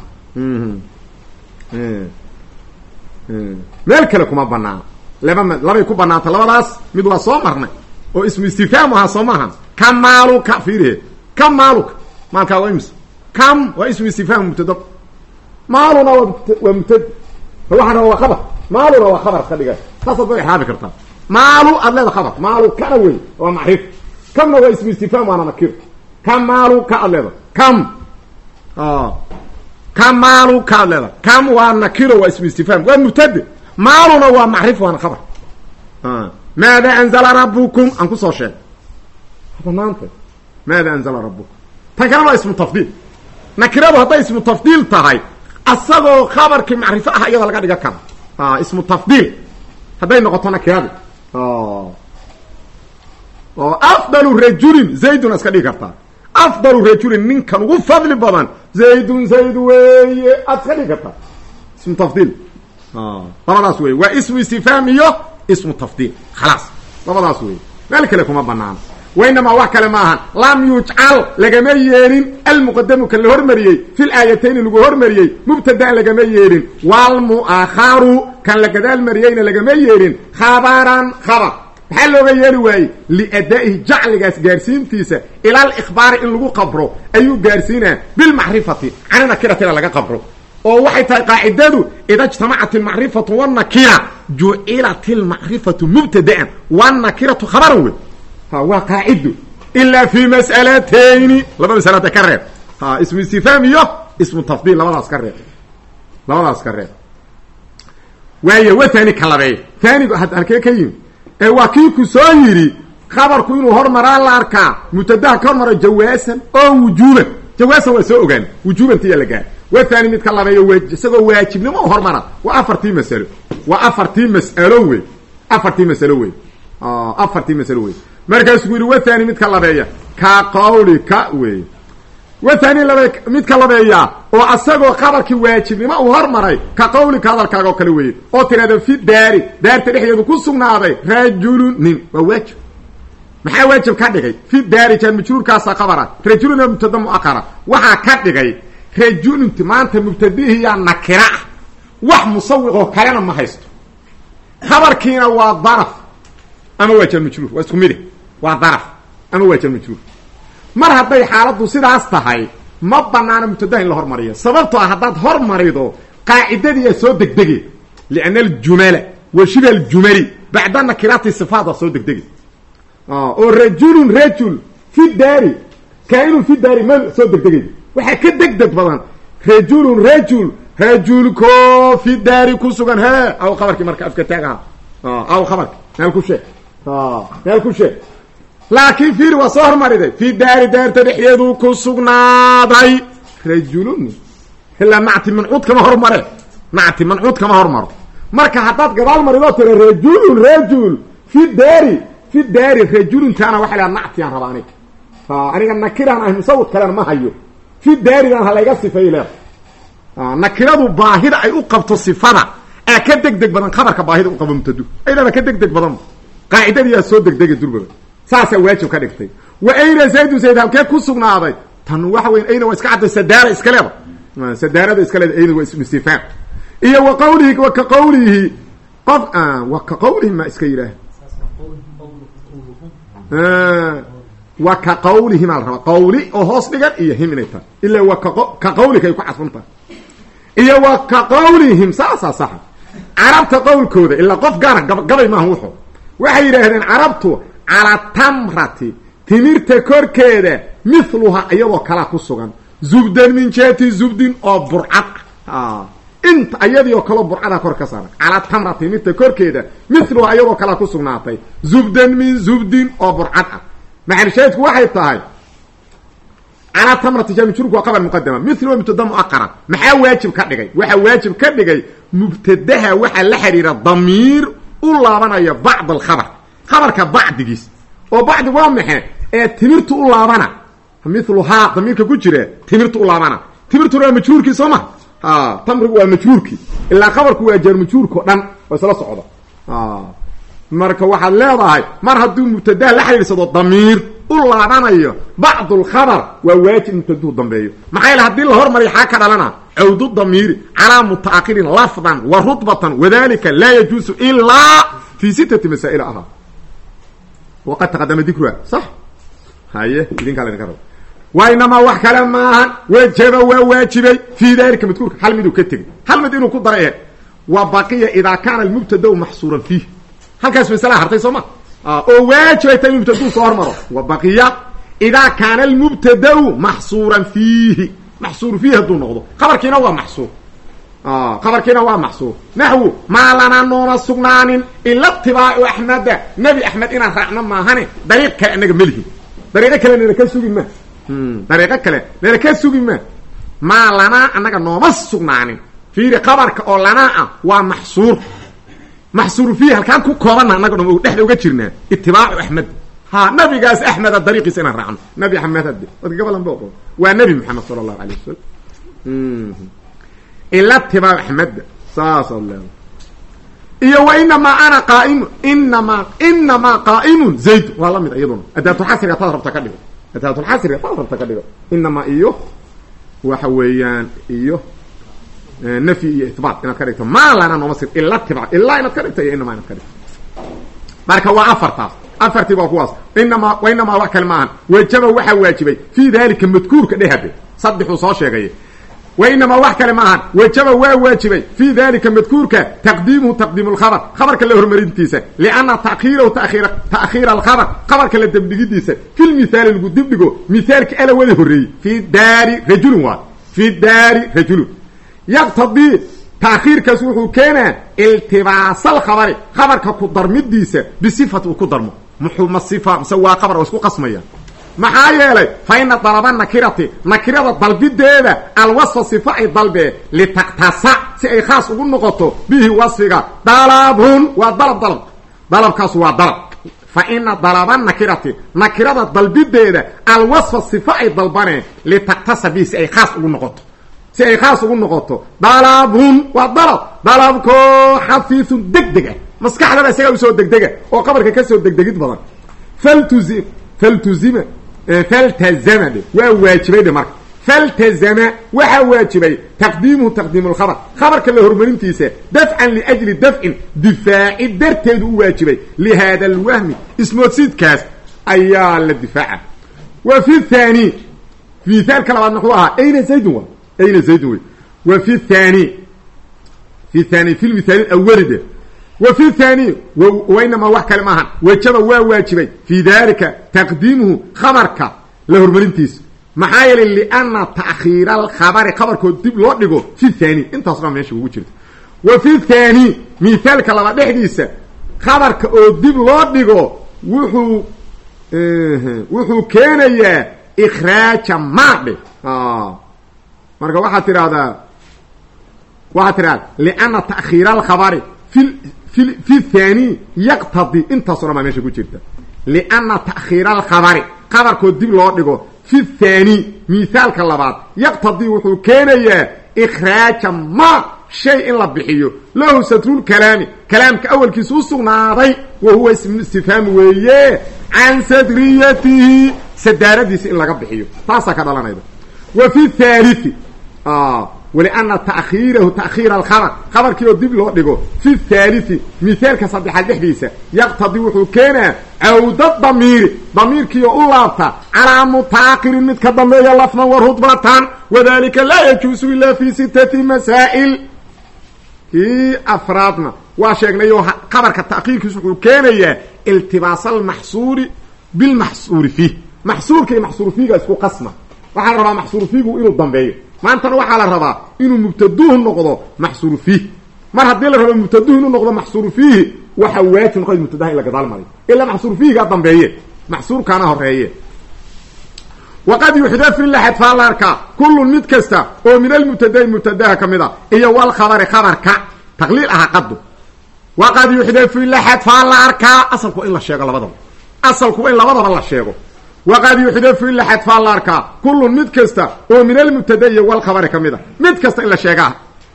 meel kale kuma banaano laba labay ku banaanta labadaas mid waa soo marnay oo ismu istifhaam ahaa soo maahan ka maaluka fiirihe ka? Maaluka maalkaa waa ims kam waa ismu istifhaam mubtada. Maaluna waa waa waxaana waa khabar. Maaluna waa khabar ka dhiga saasaad ba exraabi kartaa maalu aad leeda khabar. Maalu kana wey waa macrif kamna waa ismu istifhaam waana nakir ka maalu ka aad leeda kam. Ka maalu ka ad leeda kam waa nakiro waa ismu istifhaam. Waa mubtade maaluna waa macrif waana khabar. Maada anzala rabukum aan ku soo sheeg banaanta maada anzala rabukum tan kalena waa ismu tafdiil. Nakiradu hadday ismu tafdiil tahay asagoo khabarkii macrifo ah iyada laga dhigan karo. Ismu tafdiil. Hadday noqoto nakiradi oo afdalu rajulin zaydun iska dhigi kartaa afdalu rajulin ninkan ugu fadli badan. Zaydun zayd weeye aad iska dhigi kartaa ismu tafdiil. Labadaas wey waa ismu istifhaam iyo ismu tafdiil. Khalaas. Labadaas wey meel kale kuma banaano wainamaa wax kale ma ahan lam yujcal lagama yeelin almuqadamu kan la hormariyey fil aayatayni lagu hormariyey mubtadaan lagama yeelin waalmu'akharu kan la gadaal mariyeyna lagama yeelin khabaran khabar maxaa looga yeeli waayey liadaa'ihi jacligaas gaarsiintiisa ila alikhbaari in lagu qabro ayuu gaarsiinaa bilmacrifati cani nakiratina laga qabro oo waxay tahay qaacidadu ida ijtamacat almacrifatu wannakira jucilat almacrifatu mubtada'an wannakiratu khabaran wey waa qaacido ilaa fi mas'alatayni laba masalada ka reeb ha ismu istifhaam iyo ismu tafdiil labadaas ka reeb labadaas ka reeb waayo wa taani ka labeey taanigu halkee ka yimi ee waa kii ku soo yidhi khabarku inuu hormaraa la arkaa mubtadaha ka hormaro jawaasan oo wujuuban jawaasan waa soo ogaan wujuubantiya la gaar wa taani midka labeeyo w isagoo waajibnimo u hormara waa afartii masalo waa afartii mas'alo wey afartii masalo wey afartii masalo wey markaasuu yidhi wa taani midka labeeya. Ka qawlika wey wa taani labe midka labeeyaa oo asagoo khabarkii waajibnimo uu hormaray ka qawlika hadalkaaga oo kale weeye oo tirahda fi daari daarta dhexdeedu ku sugnaaday rajulun nin. Waa waajib. Maxaa waajib ka dhigay? Fi daari jaan majruurkaasa khabara. Rajuluna mubtada muaqara waxaa ka dhigay rajulunti maanta mubtadihiyaa nakira. Ah wax musawiqoo kalena ma haysto. Khabarkiina waa daraf. Ama waa jaan majruur waa isku mide waa daraf. Ama waa jaan majruur mar hadday xaaladdu sidaas tahay ma banaana mubtadaha in la hormariyo. Sababtoo ah haddaad hormarido qaacidadii aa soo degdege lianna aljumala wa shiba aljumali bacda nakiraati sifaat waa soo degdege oo rajulun rajul fi daari kaainun fi daari ma soo degdegay waxaa ka degdeg badan. Rajulun rajul rajulko fi daari ku sugan. He aw khabarkii marka afka taag aha aw khabarki meel ku sheeg. Meel ku sheeg laakiin fiiri waa soo hormariday. Fi daari daarta dhexdeedu ku sugnaaday. Rajulun ilaa nacti mancuud kama hormare. Nacti mancuud kama hormaro. Marka haddaad gadaal maridoo tira rajulun rajul fi daari fi daari rajuluntaana waxa laha nactiyaan raba aniga aniga nakiraan ah musawid kalena ma hayo. Fi daaridan ha layga sifay leeda nakiradu baahida ay u qabto sifada. Aa ka deg deg badan khabarka baahida u qabo mutadu aydaba ka deg deg badan. Qaacidadiyaa soo degdega durbaba saasaa waajib ka dhigtay. Wa ayna zaydun zayd halkee ku sugnaaday? Tan waxa weya ayna waa iska cadday sadaara iska leeda sadaarada iska leeda ayna waa istifhaam iyo wa qawlihi wa ka qawlihi qof wa ka qawlihi ma iska yidhaah wa ka qawlihi maa la rabaa. Qawli oo hoos dhigan iyo him inay tahay ila wa ka qawlika ay ku cadfan iyo wa ka qawlihim saasaa saxa carabta qowlkooda ilaa qof gaara gabay maaha wuxuu. Waxay yidhaahdeen carabtu calaa tamrati timirta korkeeda mithluha iyadoo kalaa ku sugan. Zubdan min jihati zubdin oo burcad. Ah inta ayadii oo kaleo kor ka saaran calaa tamra timirta korkeeda mithluha iyadoo kalaa ku sugnaatay. Zubdan min zubdin oo burcad ah. Maxalshaahidku waxay tahay calaa tamrati jaamijurku waa qabar muqadama mithluha mubtada muaqara maxaa waajib ka dhigay? Waxaa waajib ka dhigay mubtadaha waxaa la xiriira damiir u laabanaya bacd alkhabar khabarka bacdigiis. Oo bacdi waa maxe ee timirtu u laabana. Miluhaa damiirka ku jira timirtu u laabana. Timirtuna waa majruurkii soo ma? Tamrigu waa majruurkii ilaa khabarku waa jaar majruurkao dhan oo isla socda marka waxaad leedahay mar hadduu mubtadaha la xiriirsado damiir u laabanayo bacdu lkhabar waa waajib mubtaduhu dambeeyo. Maxaa yaele haddii la hormariyo xaa ka dhalana. Cawdu damiiri calaa mutaakirin lafdan wa rutbatan wadalika laa yajuusu ilaa fi sitati masaa'il waqad taqadama dikruha sax haye idinkaa laydinka rabo wa inamaa wax kale maahan wajaba waa waajibay fii dalika madkuurka hal miduu ka tegay hal mid inuu ku dara eeg wa baqiya idaa kaana almubtadau maxsuuran fiih halkaas masalaa hartay soo ma oo waajibay ta in mubtadau soo hormaro wa baqiya idaa kaana almubtadau maxsuuran fiihi maxsuur fiihi hadduu noqdo khabarkiina waa maxsuur khabarkiina waa maxsuur naxwu maa lanaa nooma sugnaanin ila tibaacu axmeda nebi axmed inaan raacno maahane dariiq kale anaga melihin dariiqo kale nala ka sugi ma dariiqo kale nala ka sugi ma maa lanaa annaga nooma sugnaanin fiiri khabarka oo lanaa ah waa maxsuur maxsuur fiihi halkaan ku koobana annaga dham dhexda uga jirnaa itibaacu axmed ha nabigaas axmeda dariiqiisa inaan raacno nabi axmed hade wadka gabalan ba oqo waa nebi moxamed sala allahu alayh wasalam ila tibaac axmeda saasaad leeda iyo wa inamaa ana qaaimu inamaa inamaa qaa'imun zayd waa la mid iyaduna adaatulxasriga taad rabta ka dhigo adaatulxasriga taad rabta ka dhigo inamaa iyo waxa weeyaan iyo nafyi iyo ihbaat inaad ka dhigto maa lana nooma sir ila tibaac ilaa inaad ka dhigto iyo inamaa inaad ka dhigto marka waa afartaas afartii waa kuwaas inamaa inamaa wax kale maahan wajaba waxaa waajibay fii dalika madkuurka dhehade saddexuu soo sheegay wa inamaa wax kale maahan wajaba waa waajibay. Fii dalika madkuurka taqdiimuhu taqdiimu lkhabar khabarka la hormarintiisa. Lianna takiirahu ta'khiira alkhabar. Khabarka la dibdhigidiisa fi lmithaali lagu dibdhigo mithaalka ala wada horreeyey. Fii daari rajulun waa fii daari rajulun yaqtadii taakhiirkaas wuxuu keenaa iltibaasal khabari. Khabarka ku darmidiisa bisifat uu ku darmo. Muxuu ma sifa qasmaya maxaa yeelay fa ina dalaba nakirati nakirada dalbideeda alwasfa sifa ay dalbee litaktasa si ay khaas ugu noqoto bihi wasfiga dalabun waa dalab dalab. Dalabkaas waa dalab. Fa ina dalaba nakirati nakirada dalbideeda alwasfa sifa ay dalbaneen litaktasa bihi si ay khaas ugu noqoto. Si ay khaas ugu noqoto dalabun waa dalab. Dalabko xafiifun deg deg ah maskaxdaba isagaa u soo degdega oo qabarka ka soo degdegid badan. Faltuzi faltuzima faltazama dhe waa waajibay dhe marka. Faltazama waxaa waajibay taqdiimuhu taqdiimu lkhabar khabarka la horumarintiisa dafcan liajli dafcin difaaci darteedu u waajibay. Lihaada alwahmi ismoodsiidkaas ayaa la difaaca. Wa fi thani mithaalka labaad muxuu ahaa ayna zaydun ayna zaydun wey wa fi thani fi thani fi lmithaali awali fi thani wainamaa wax kale maahan. Wajaba waa waajibay. Fii dalika taqdiimuhu khabarka la horumarintiisa maxaa yeelay lianna ta'khiira alkhabari khabarkood dib loo dhigo fi thani. Intaas dhan meesha ugu jirta. Wa fi thani mithaalka laba dhexdiisa khabarka oo dib loo dhigo wuxuu wuxuu keenayaa ikhraaja maadhe. Marka waxaad tidhahdaa waxaad tidhahdaa lianna ta'khiira alkhabari fi thani yaqtadi intaaso dhan baa meesha ku jirta lianna ta'khiira alkhabari khabarkood dib loo dhigo fi thani mithaalka labaad yaqtadii wuxuu keenayaa ikhraaja ma shay in la bixiyo lahu sadrulkalaami kalaamka awalkiisa u sugnaaday wa huwa istifhaam weeye can sadriyatihi sadaaradiisa in laga bixiyo taasaa ka dhalanayda wa fi thalii wliana takiirahu takhiira alkhabar khabarkii oo dib loo dhigo fi thalii mithaalka saddexaad dhexdiisa yaqtadii wuxuu keenaa cawda damiiri damiirkii oo u laabta calaa mutaakirin mid ka dambeeya lafdan wa rudbatan wadalika laa yajuusu ila fi sitati masaa'il kii afraadna waa sheegnayoo khabarka ta'khiirkiisu wuxuu keenayaa iltibaas almaxsuuri bilmaxsuuri fiih maxsuurka iyo maxsuur fiiga isku qasma waxaa la rabaa maxsuur fiigu inuu dambeeyo maantana waxaa la rabaa inuu mubtaduhu noqdo maxsuuru fiih. Mar haddii la rabo mubtaduhu inuu noqdo maxsuuru fiihi waxaa waajib noqoy mubtadaha in la gadaal mariyo. Ilaa maxsuur fiihigaa dambeeye maxsuurkaana horeeye waqad yuxdafu in la xadfaa la arkaa kullun mid kasta oo min almubtadai mubtadaha ka mid a iyo walkhabari khabarka taqliil aha qadu waqad yuxdafu in la xadfaa asalku in la sheego labadaba. Asalku in labadaba la sheego waqad yuxdafu in la xadfaa la arkaa kullun mid kasta oo min almubtada iyo walkhabari ka mid a mid kasta in la sheegaa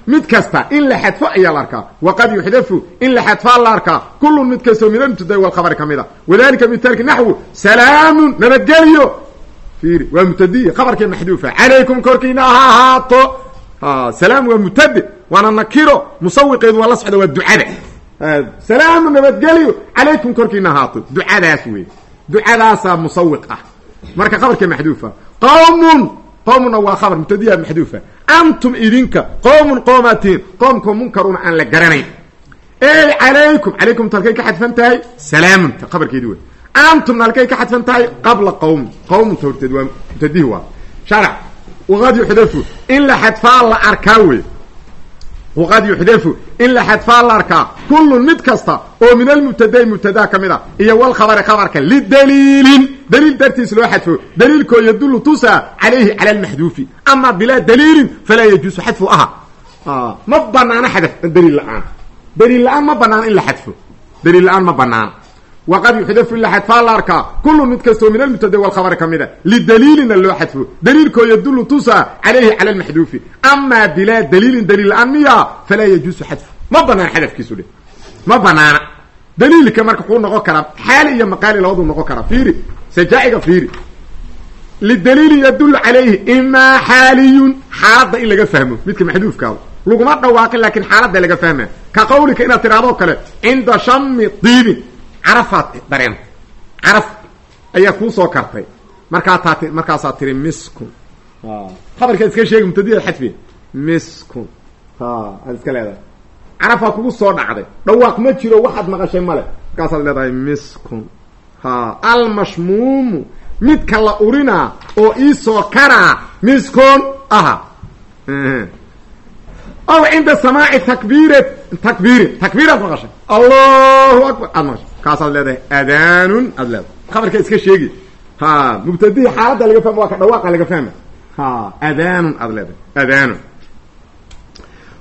mid kasta in la xadfo ayaa la arkaa waqad yuxdafu in la xadfaa la arkaa kullun mid kasta oo min almubtada walkhabari ka mid a wadalika mitaalki naxwu salaamun nabadgelyo fiiri waa mubtadiya khabarkii maxduufa calaykum korkiina ha ahaato salaam waa mubtade waana nakiro musawiqeedu waa la socda waa ducada salaamu nabadgelyo calaykum korkiina ahaato ducadaas wey ducadaasaa musawiq ah. Marka khabarka maxduufa qowmun qowmuna waa khabar mubtadiya maxduufa. Antum idinka qowmun qoomatiin qoomkoo munkaruna aan la garanayn. Ey calaykum calaykum talkay ka xadfan tahay? Salaamunta khabarkeedi wey antumna halkay ka xadfan tahay? Qabla qowm qowmunta horteed waa mubtadihi waa. Sharc waqad yuxdafu in la xadfaa la arkaa wey waqad yuxdafu in la xadfaa la arkaa kullun mid kasta oo min almubtadai mubtadaa ka mid a iyo walkhabari khabarka lidaliilin daliil dartiis loo xadfo daliilkoo yadullu tusaa calayhi cala almaxduufi ama bilaa daliilin falaa yajuusu xadfu aha ma banaano xadaf daliil la'aan daliil la'aan ma banaano in la xadfo daliil la'aan ma banaano waqad yuxdafu la xadfaa la arkaa kullu mid kastoo min almubtada walkhabari ka mid a lidaliilina loo xadfo daliilkoo yadullu tusaa calayhi cala almaxduufi amaa bilaa daliilin daliil la'aan miya falaa yajuusu xadfu ma banaana xadafkiisu dhe ma banaana daliilka marka kuu noqon karaa xaali iyo maqaali labaduu noqon karaa fiiri sajaaciga fiiri lidaliilin yadullu calayhi imaa xaaliyun xaaladda in laga fahmo midka maxduufkaada laguma dhawaaqin laakiin xaaladda laga fahmaa ka qawlika inaad tidhahdoo kale cinda shami diibin carafaad dareentay caraf ayaa kuu soo kartay. Markaa taa markaasaa tiri miskun khabarkaa iska sheegi mubtadiada xadfiya miskun aad iska leedahay. Carafaa kugu soo dhacday. Dhawaaq ma jiro waxaad maqashay male markaasaad leedahay miskun ha almashmuumu midka la urinaa oo iisoo karaa miskun aha. Ow cinda samaaci takbiir takbiirin. Takbiiraad maqashay. Allahu akbar. Aad maqashay kaasaad leedahay adaanun aad leedahay. Khabarka iska sheegi. Ha mubtadihii xaaladda laga fahma waa ka dhawaaqa laga fahma. Ha adaanun aad leedahay. Adaanun.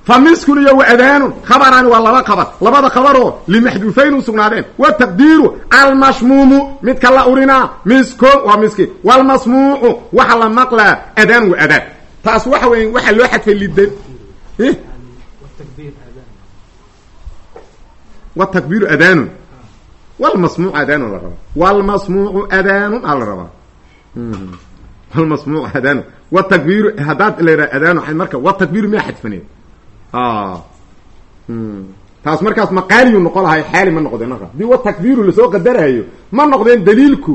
Fa miskun iyo wa adaanun. Khabaraani waa laba khabar. Labada khabaroo limaxduufayn u sugnaadeen. Wa taqdiiru almashmuumu. Midka la urinaa miskun waa miski. Walmasmuucu waxa la maqlaa adaan wa adaan. Taas waxa weya waxaa loo xadfay lid wtakbiru adaanun wlmasmuucu adaanun la rabaa. Wlmasmuucu adaanun a la rabaa. Wlmasmuucu adaanun wtakbiru haddaad la yidhaha adaanun marka watakbiru miyaa xadfaneen taas markaas maqaaliyu noqon lahay xaali ma noqdeen marka. Hadii watakbiru la soo qadaraayo ma noqdeen daliilku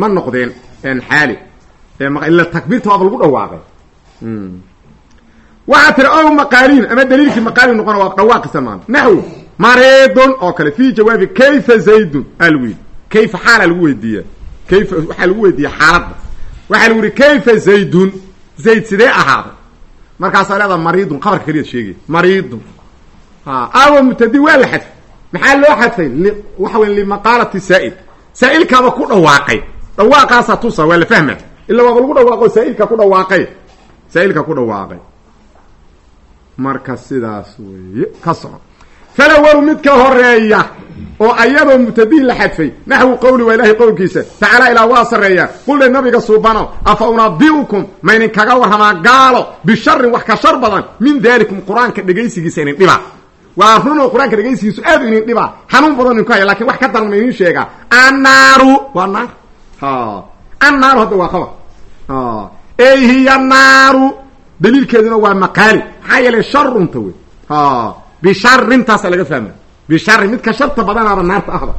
ma noqdeen xaali. Ila takbiirta waaba lagu dhawaaqay. Waxaa tiri ow maqaaliin ama daliilkii maqaali noqona waa dhawaaqisa maan naxw mareedon oo kale fi jawaabi kayfa zaydun yidhi. Kayfa xaala lagu weydiiya. Kayfa waxaa lagu weydiiya xaaladda waxaa lagu yihi kayfa zaydun. Zayd sidee ahaaday markaasaa leedaa mariidun qabarka keliyaad sheegay. Mariidun. Awa mubtadi waa la xadfay. Maxaa loo xadfay? Waxa wey limaqaalati saa'il. Saa'ilkaaba ku dhawaaqay. Dhawaaqaasaa tusa waa la fahma ila waaba lagu dhawaaqo saa'ilka ku dhawaaqay. Saa'ilka ku dhawaaqay. Marka sidaas weeye ka soco falawalu midka horreeya oo ayadoo mubtadiin la xadfay. Naxwu qowli waa ilaahay qowlkiisa. Tacaala ilaa waa sarreeya. Quldhe nabiga suubano afa unabi'ukum maynin kaga warramaa gaalo? Bisharin wax ka shar badan. Min daalikum qur'aanka dhegaysigiisa inin dhibaa waa runoo qur'aanka dhegaysigiisu aad u inin dhibaa xanuun badan inin ku haya laakiin wax ka daran ma inin sheegaa annaaru waa naar? Annaaru hadda waa qabar ey hiya naaru daliilkeeduna waa maqaali. Maxaa yeelay sharunta wey bisharintaasa laga fahma bishari midka sharta badanaaba naarta ahba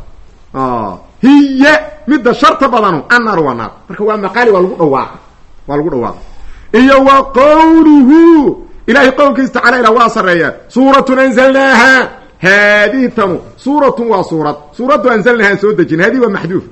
hiya midda sharta badanu annaaru waa naar marka waa maqaali waa lagu dhawaaqay waa lagu dhawaaqay iyo wa qowluhu ilahay qowlkiisa tacala ila waa sareeya suuratun anzalnaaha haadihi tanu suuratun waa suurad suuraddu anzalnaaha aan soo dejin haadihi waa maxduuf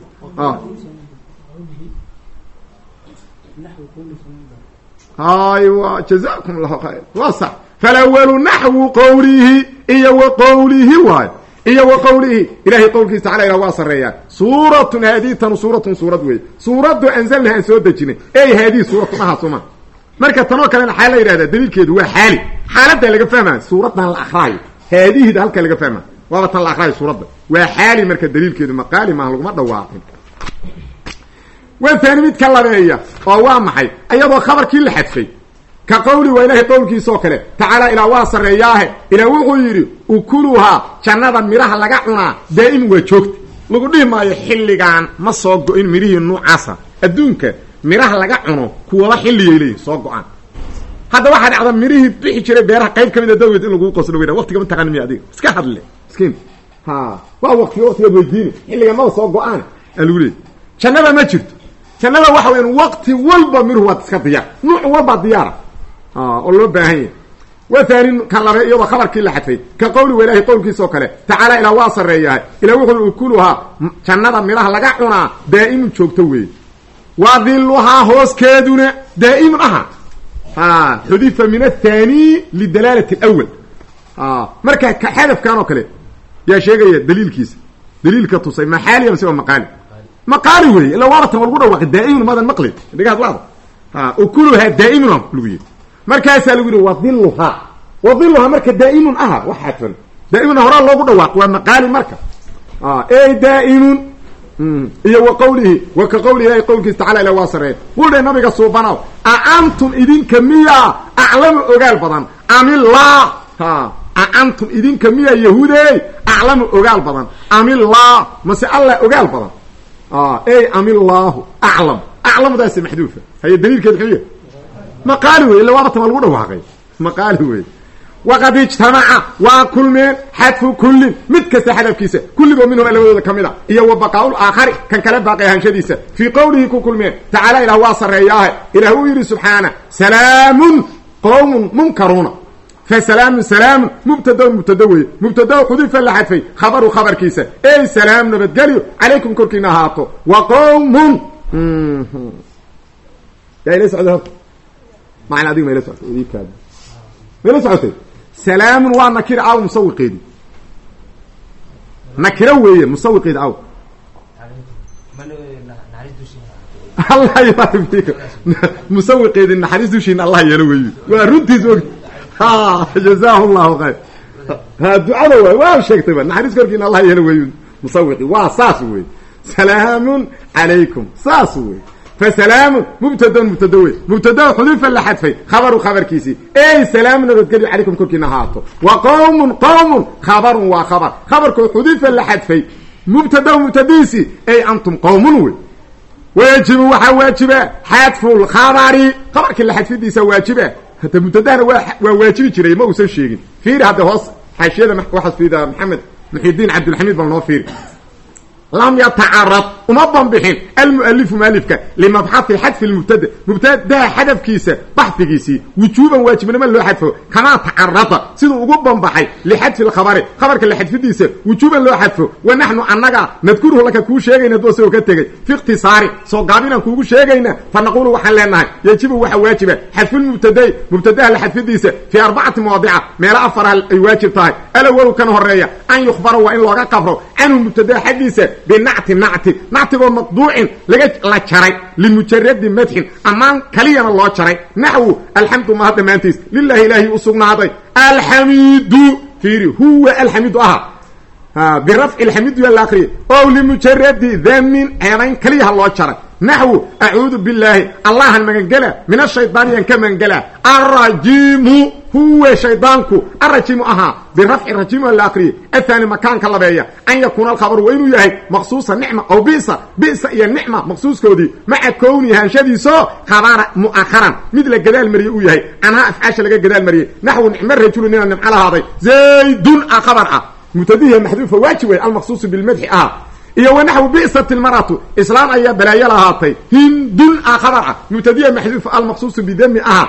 aywa jazakum allahu khayr waa sax falawalu naxwu qowlihi iyo wa qowlihi waay iyo wa qowlihi ilahay qowlkiisa tacala waa sareeyaa suuratun haadihi tanu suuratun suurad wey suuraddu anzalnaha aan soo dejinay. Ey haadihi suuratun aha suma. Marka tanoo kalena xaa la yidhahdaa daliilkeedu waa xaali. Xaaladdaa laga fahmaya suuraddan la akraayo haadihida halka laga fahma waaba tan la akraayo suuradda. Waa xaali marka daliilkeedu maqaali maaha laguma dhawaaqin. Wathani midka labeeya oo waa maxay? Ayadoo khabarkii la xadfay ka qowli waa ilaahay qowlkiisaoo kale tacaala ilaa waa sarreeyaahe. Ilaa wuxuu yidhi ukuluhaa jannada midhaha laga cunaa daa'iman waa joogta lagu dhihi maayo xilligaan ma soo go-in midhihii nuucaasa. Adduunka midhaha laga cuno kuwaba xilligay leeyihiin soo go'aan. Hadda waxaa dhacda midhihii bixi jiray beeraha qayb ka mida dawgeed in laguu qoslo weyna waqtiga ma taqaani miya adiga. Iska hadle. Miskiin ha waa waqtiga waqtigaad weydiini xilligan maba soo go'aan. Aa lagu jannada ma jirto. Jannada waxa weyan waqti walba midhu waad iska diyaar. Nuuc walbaa diyaara oo loo baahan yahay wathani kan labe iyadoo khabarkii la xadfay ka qowli wa ilahay qowlkiisa oo kale tacaala ilaa waa sarreeyahay ilaa wuxuu ukuluhaa jannada midhaha laga cunaa daa'imun joogto weeye wa diluhaa hooskeeduna daa'imun aha xudifa min athani lidalaalati alawal marka ka xadafkan oo kale yaa sheegaya daliilkiisa daliilka tusay ma xaaliya mise waa maqaali maqaali wey ila waaba tan lagu dhawaaqay daa'imun maadan maqli dhigaad laada ukuluhaa daa'imun lagu yidhi markaasaa lagu yidhi wadiluhaa wadiluhaa marka daa'imun aha wax xadfan. Daa'imun horaa loogu dhawaaq waa maqaali marka. Ey daa'imun iyo wa qawlihi wa ka qawlihi ilahi qowlkiisa tacala ila waa sareeya quldhe nabiga suubanow a antum idinka miyaa aclamu ogaal badan. Amillah a antum idinka miyaa yahuudey aclamu ogaal badan. Amillah mase allah ogaal badan. Ey amillaahu aclam. Aclamdaasi maxduufa. Haye daliilkeed xuya maqaali wey illa waaba tama lagu dhawaaqay. Maqaali wey waqad ijtamaca waa kulmeen xadfu kullin mid kasta xadafkiisa kulligoo minhuma labadooda ka mid a iyo wa baqaaul aakhari kan kale baaqi ahaanshadiisa fii qowlihi ku kulmeen tacaala ilah waa sarreeyaahe. Ilah uu yidhi subxaana salaamun qowmun munkaruuna. Fasalaamun salaamun mubtadaun mubtada weye mubtada xudifa la xadfay khabaru khabarkiisa. Ey salaam nabadgelyo calaykum korkiina ahaato wa qowmun macan adiga mayla socotay mayla socotay salaamun waa nakira aw musawiqeedi nakiro weeye musawiqeedi aw. Allah yk musawiqeedi naxariis dushiina allah yeelo weyi waa runtiis og jazaahu llahu khayr. Ha ducada waay waa sheegtay ba naxariis korkiina allah yeelo weyi musawiqi waa saas wey salaamun calaykum saas wey fasalaamun mubtadon mubtada wey mubtada xudifa la xadfay khabaru khabarkiisii ey salaamu nabadgelyo calaykum korkiina ahaato wa qowmun qowmun khabarun waa khabar khabarkoo xudifa la xadfay mubtada mubtadiisi ey antum qowmun wey wayajibu waxaa waajiba xadfu lkhabari khabarkii la xadfidiisa waajiba hata mubtadahana waa waa waajibi jiray ma uusan sheegin fiiri hadda hoos xaashiyada waxaad fiidaa maxamed muxidiin cabdilxamiid bal noo fiiri lam yatacarad uma banbixin almualifu mualifka limabxahi xadfi lmubtada mubtadaha xadafkiisa baxdigiisii wujuuban waajibnimo loo xadfo kamaa tacarada siduu ugu banbaxay lixadfi lkhabari khabarka la xadfidiisa wujuuban loo xadfo wa naxnu annaga nadkuruhu laka kuu sheegayna doo isagoo ka tegay fi ikhtisaari soo gaabinaan kuugu sheegayna fa naqulu waxaan leenahay yajibu waxaa waajiba xadfulmubtadai mubtadaha la xadfidiisa fii arbacati mawaadica meelo afaraha ay waajib tahay alawalu kan horreeya an yukhbara waa in looga qabro canhu mubtadaha xaggiisa binacti nacti. Nactigoo maqduucin laga la jaray limujaradi madxin ammaan kaliyana loo jaray. Naxwu alxamdu mahad dhammaantiis lilahi ilaahi u sugnaaday. Alxamiidu fiiri huwa alxamiidu aha. Birafci alxamiidu yaa la akriyay o limujaradi damin ceebayn kaliyaha loo jaray naxwu acuudu billaahi allahan magangela min ashaydaaniyaan ka magangela alrajiimu huwa shaydaanku arajiimu ahaa birafci rajiim la akriyay athani makaanka labeeya an yakuuna alkhabaru waa inuu yahay maqsuusa nicma aw bisa bisa iyo nicma maqsuuskoodii maca kowni haanshadiisoo khabara mu'akharan mid la gadaal mariyey uu yahay canhaa afcaasha laga gadaal mariyey naxwu nicmo rajulu nina nimco lahaaday zaydun a khabar ah mubtadihiya maxduufa iyo wanaxwu bi'sat ilmaratu islaam ayaa balaayo lahaatay hindun a khabar ah. Mubtadiya maxduuf almaqsuusu bidami aha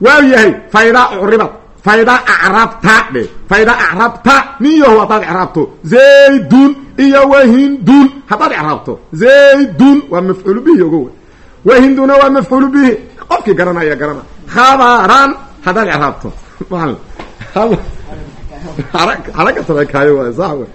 waa yahay faydaa ucribad faydaa acrabta dhe faydaa acrabta niyaho haddaad icraabto zaydun. Iyo wahindun haddaad icraabto zaydun waa mafcuulu bihi ogo wa hinduna waa mafcuulu bihi. Qofkii garanaya garana. Khabaran. Haddaad icraabto harakatabakaayo waay sax wey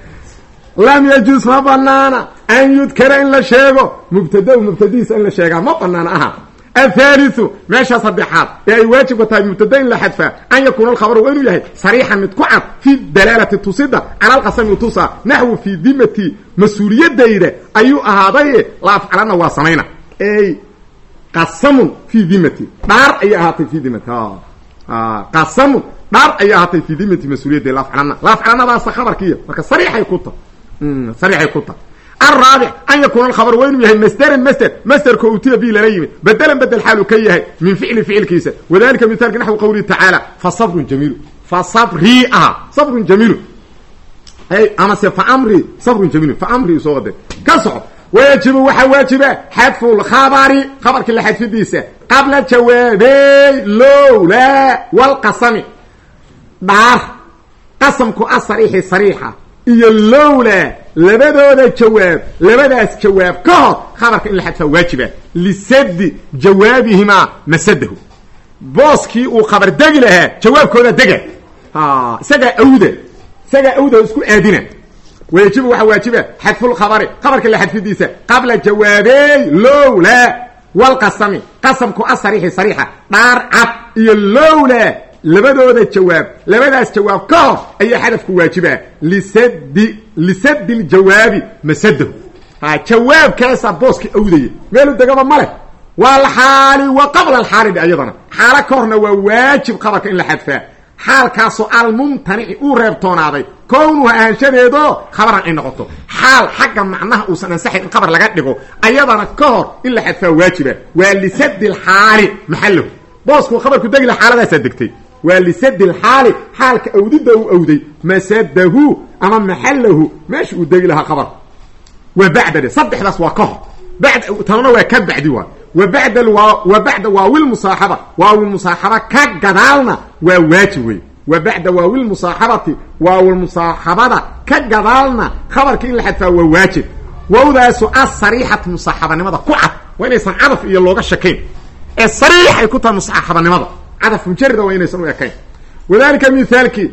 lam yajuus ma banaana an yudkara in la sheego. Mubtada mubtadihiisa in la sheegaa ma banaana aha. Athaliu meesha saddexaad ee ay waajibka tahay mubtada in la xadfaa an yakuuna alkhabaru waa inuu yahay. Sariixan mid ku cad fi dalaalati tusida. Cala alqasami tusa naxwu fii dimati mas'uuliyadayda ayuu ahaaday. La afcalana waa samayna. Ey qasamun fii dimati. Dhaar ayay ahaatay fi dimati. Qasamun dhaar ayay ahaatay fi dimati mas'uuliyadda laafcalana laafcalanadaasa khabarkiiya marka sariixay ku sariixay ku ta alraabic an yakuuna alkhabar waa inuu yahay masderan masder masderka utiya bi lala yimid bedelan bedel xaalu ka yahay min ficli ficilkiisa wadalika mithaalka naxwi qawlihi tacaala fa sabrun jamiilu fa sabrii aha sabrun jamiilu ay amase fa amri sabrun jamiilu fa amri soo wade ka soco wayajibu waxaa waajiba xadfu lkhabari khabarka la xadfidiisa qabla jawaabey lowlaa walqasami dhaar qasamku asariixi sariixa iyo lowlaa labadooda jawaab labadaas jawaab. Ka hor khabarka in la xadfaa waajiba lisadi jawaabihimaa masadahu. Booskii uu khabar degi lahaa jawaabkooda dega. Isagaa awda isagaa awda isku aadina. Wayajibu waxaa waajiba xadfulkhabari khabarka la xadfidiisa qabla jawaabey lowlaa walqasami qasamku asariixi sariixa dhaar cad iyo lowlaa labadooda jawaab labadaas jawaab ka hor ayaa xadafku waajibaa lisadi lisadi ljawaabi masadahu jawaabkaasaa booska awdaya meelu degaba ma leh waa alxaali wa qabla alxaali ayadana xaalo ka horna waa waajib khabarka in la xadfaa xaalkaasoo almumtanici uu reebtoonaaday kownuha ahaanshadeedo khabaran ay noqoto xaal xagga macnaha uusan ansaxayn in khabar laga dhigo ayadana ka hor in la xadfaa waajiba waa lisadi alxaali maxallahu booskuu khabarku degi laha xaaladaasaa degtay waa lisadi lxaali xaalka awdida uu awday masadahu ama maxallahu meesha uu degi lahaa qabarka wa bacda dhe saddexdaas waa ka hor. Bad tanna waa ka bacdi waa. Wa bacda wa bacda waawilmusaaxaba waawilmusaaxaba ka gadaalna waa waajib wey wa bacda waawilmusaaxabati waawilmusaaxabada ka gadaalna khabarka in la xadfaa waa waajib. Wawdaasu asariixat musaaxabanimada ku cad. Waa inaysan cadaf iyo looga shakayn. Ay ku tahay cadaf mujarida waa inaysan u ekayn. Wadalika mithaalkii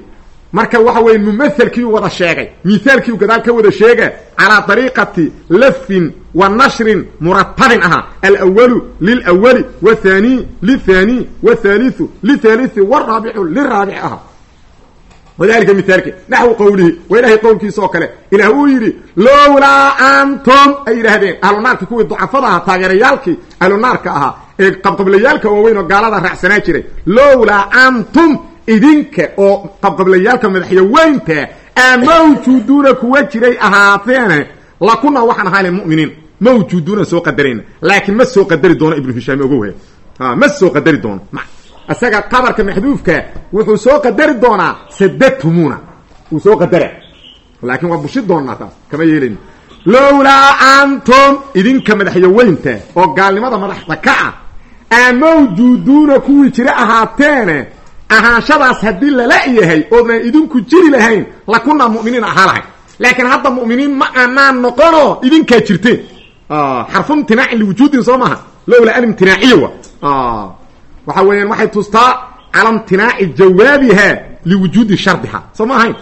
marka waxa weeye mumathalkiiu wada sheegay. Mithaalkiiu gadaal ka wada sheega calaa dariiqati lafin wa nashrin muratabin ahaa alwalu lilwali wthani lithani wthaliu lithaliثi wraabicu liraabici ahaa wadalika mithaalki naxwu qowlihi waa ilahay qowlkiisa kale. Ilaah uu yidhi lowlaa antum ay yidhaahdeen. Ahlunaarkii kuwii ducafada ahaa taageerayaalkii ahlunaarka ahaa qabqablayaalka waaweyn oo gaalada raacsanaa jiray lowlaa antum idinka oo qabqablayaalka madaxyaweynta a mawjuuduuna kuwa jiray ahaateene lakuna waxaan ahaa muminiin mawjuuduuna soo qadarayna laakiin ma soo qadari doono ibnu hishaam ogow ma soo qadari doono. Isaga qabarka maxduufka wuxuu soo qadari doonaa sadadtumuna wuu soo qadara laakiin waa bushi doonaa taas kama yeelayno lowlaa antum idinka madaxyaweynta oo gaalnimada madaxda ka ah a mawjuuduuna kuwii jira ahaateene ahaanshadaas haddii lala yahay oodnan idinku jiri lahayn lakunaa muminiin ahaa lahay laakiin hadda muminiin ma aanaan noqono idinkaa jirteen. Xarfu imtinaacin liwujuudin soo maaha. Lowlaa alimtinaaciya wa waxa weeyaan waxay tustaa cala imtinaaci jawaabiha liwujuudi shardiha. Soo ma ahayn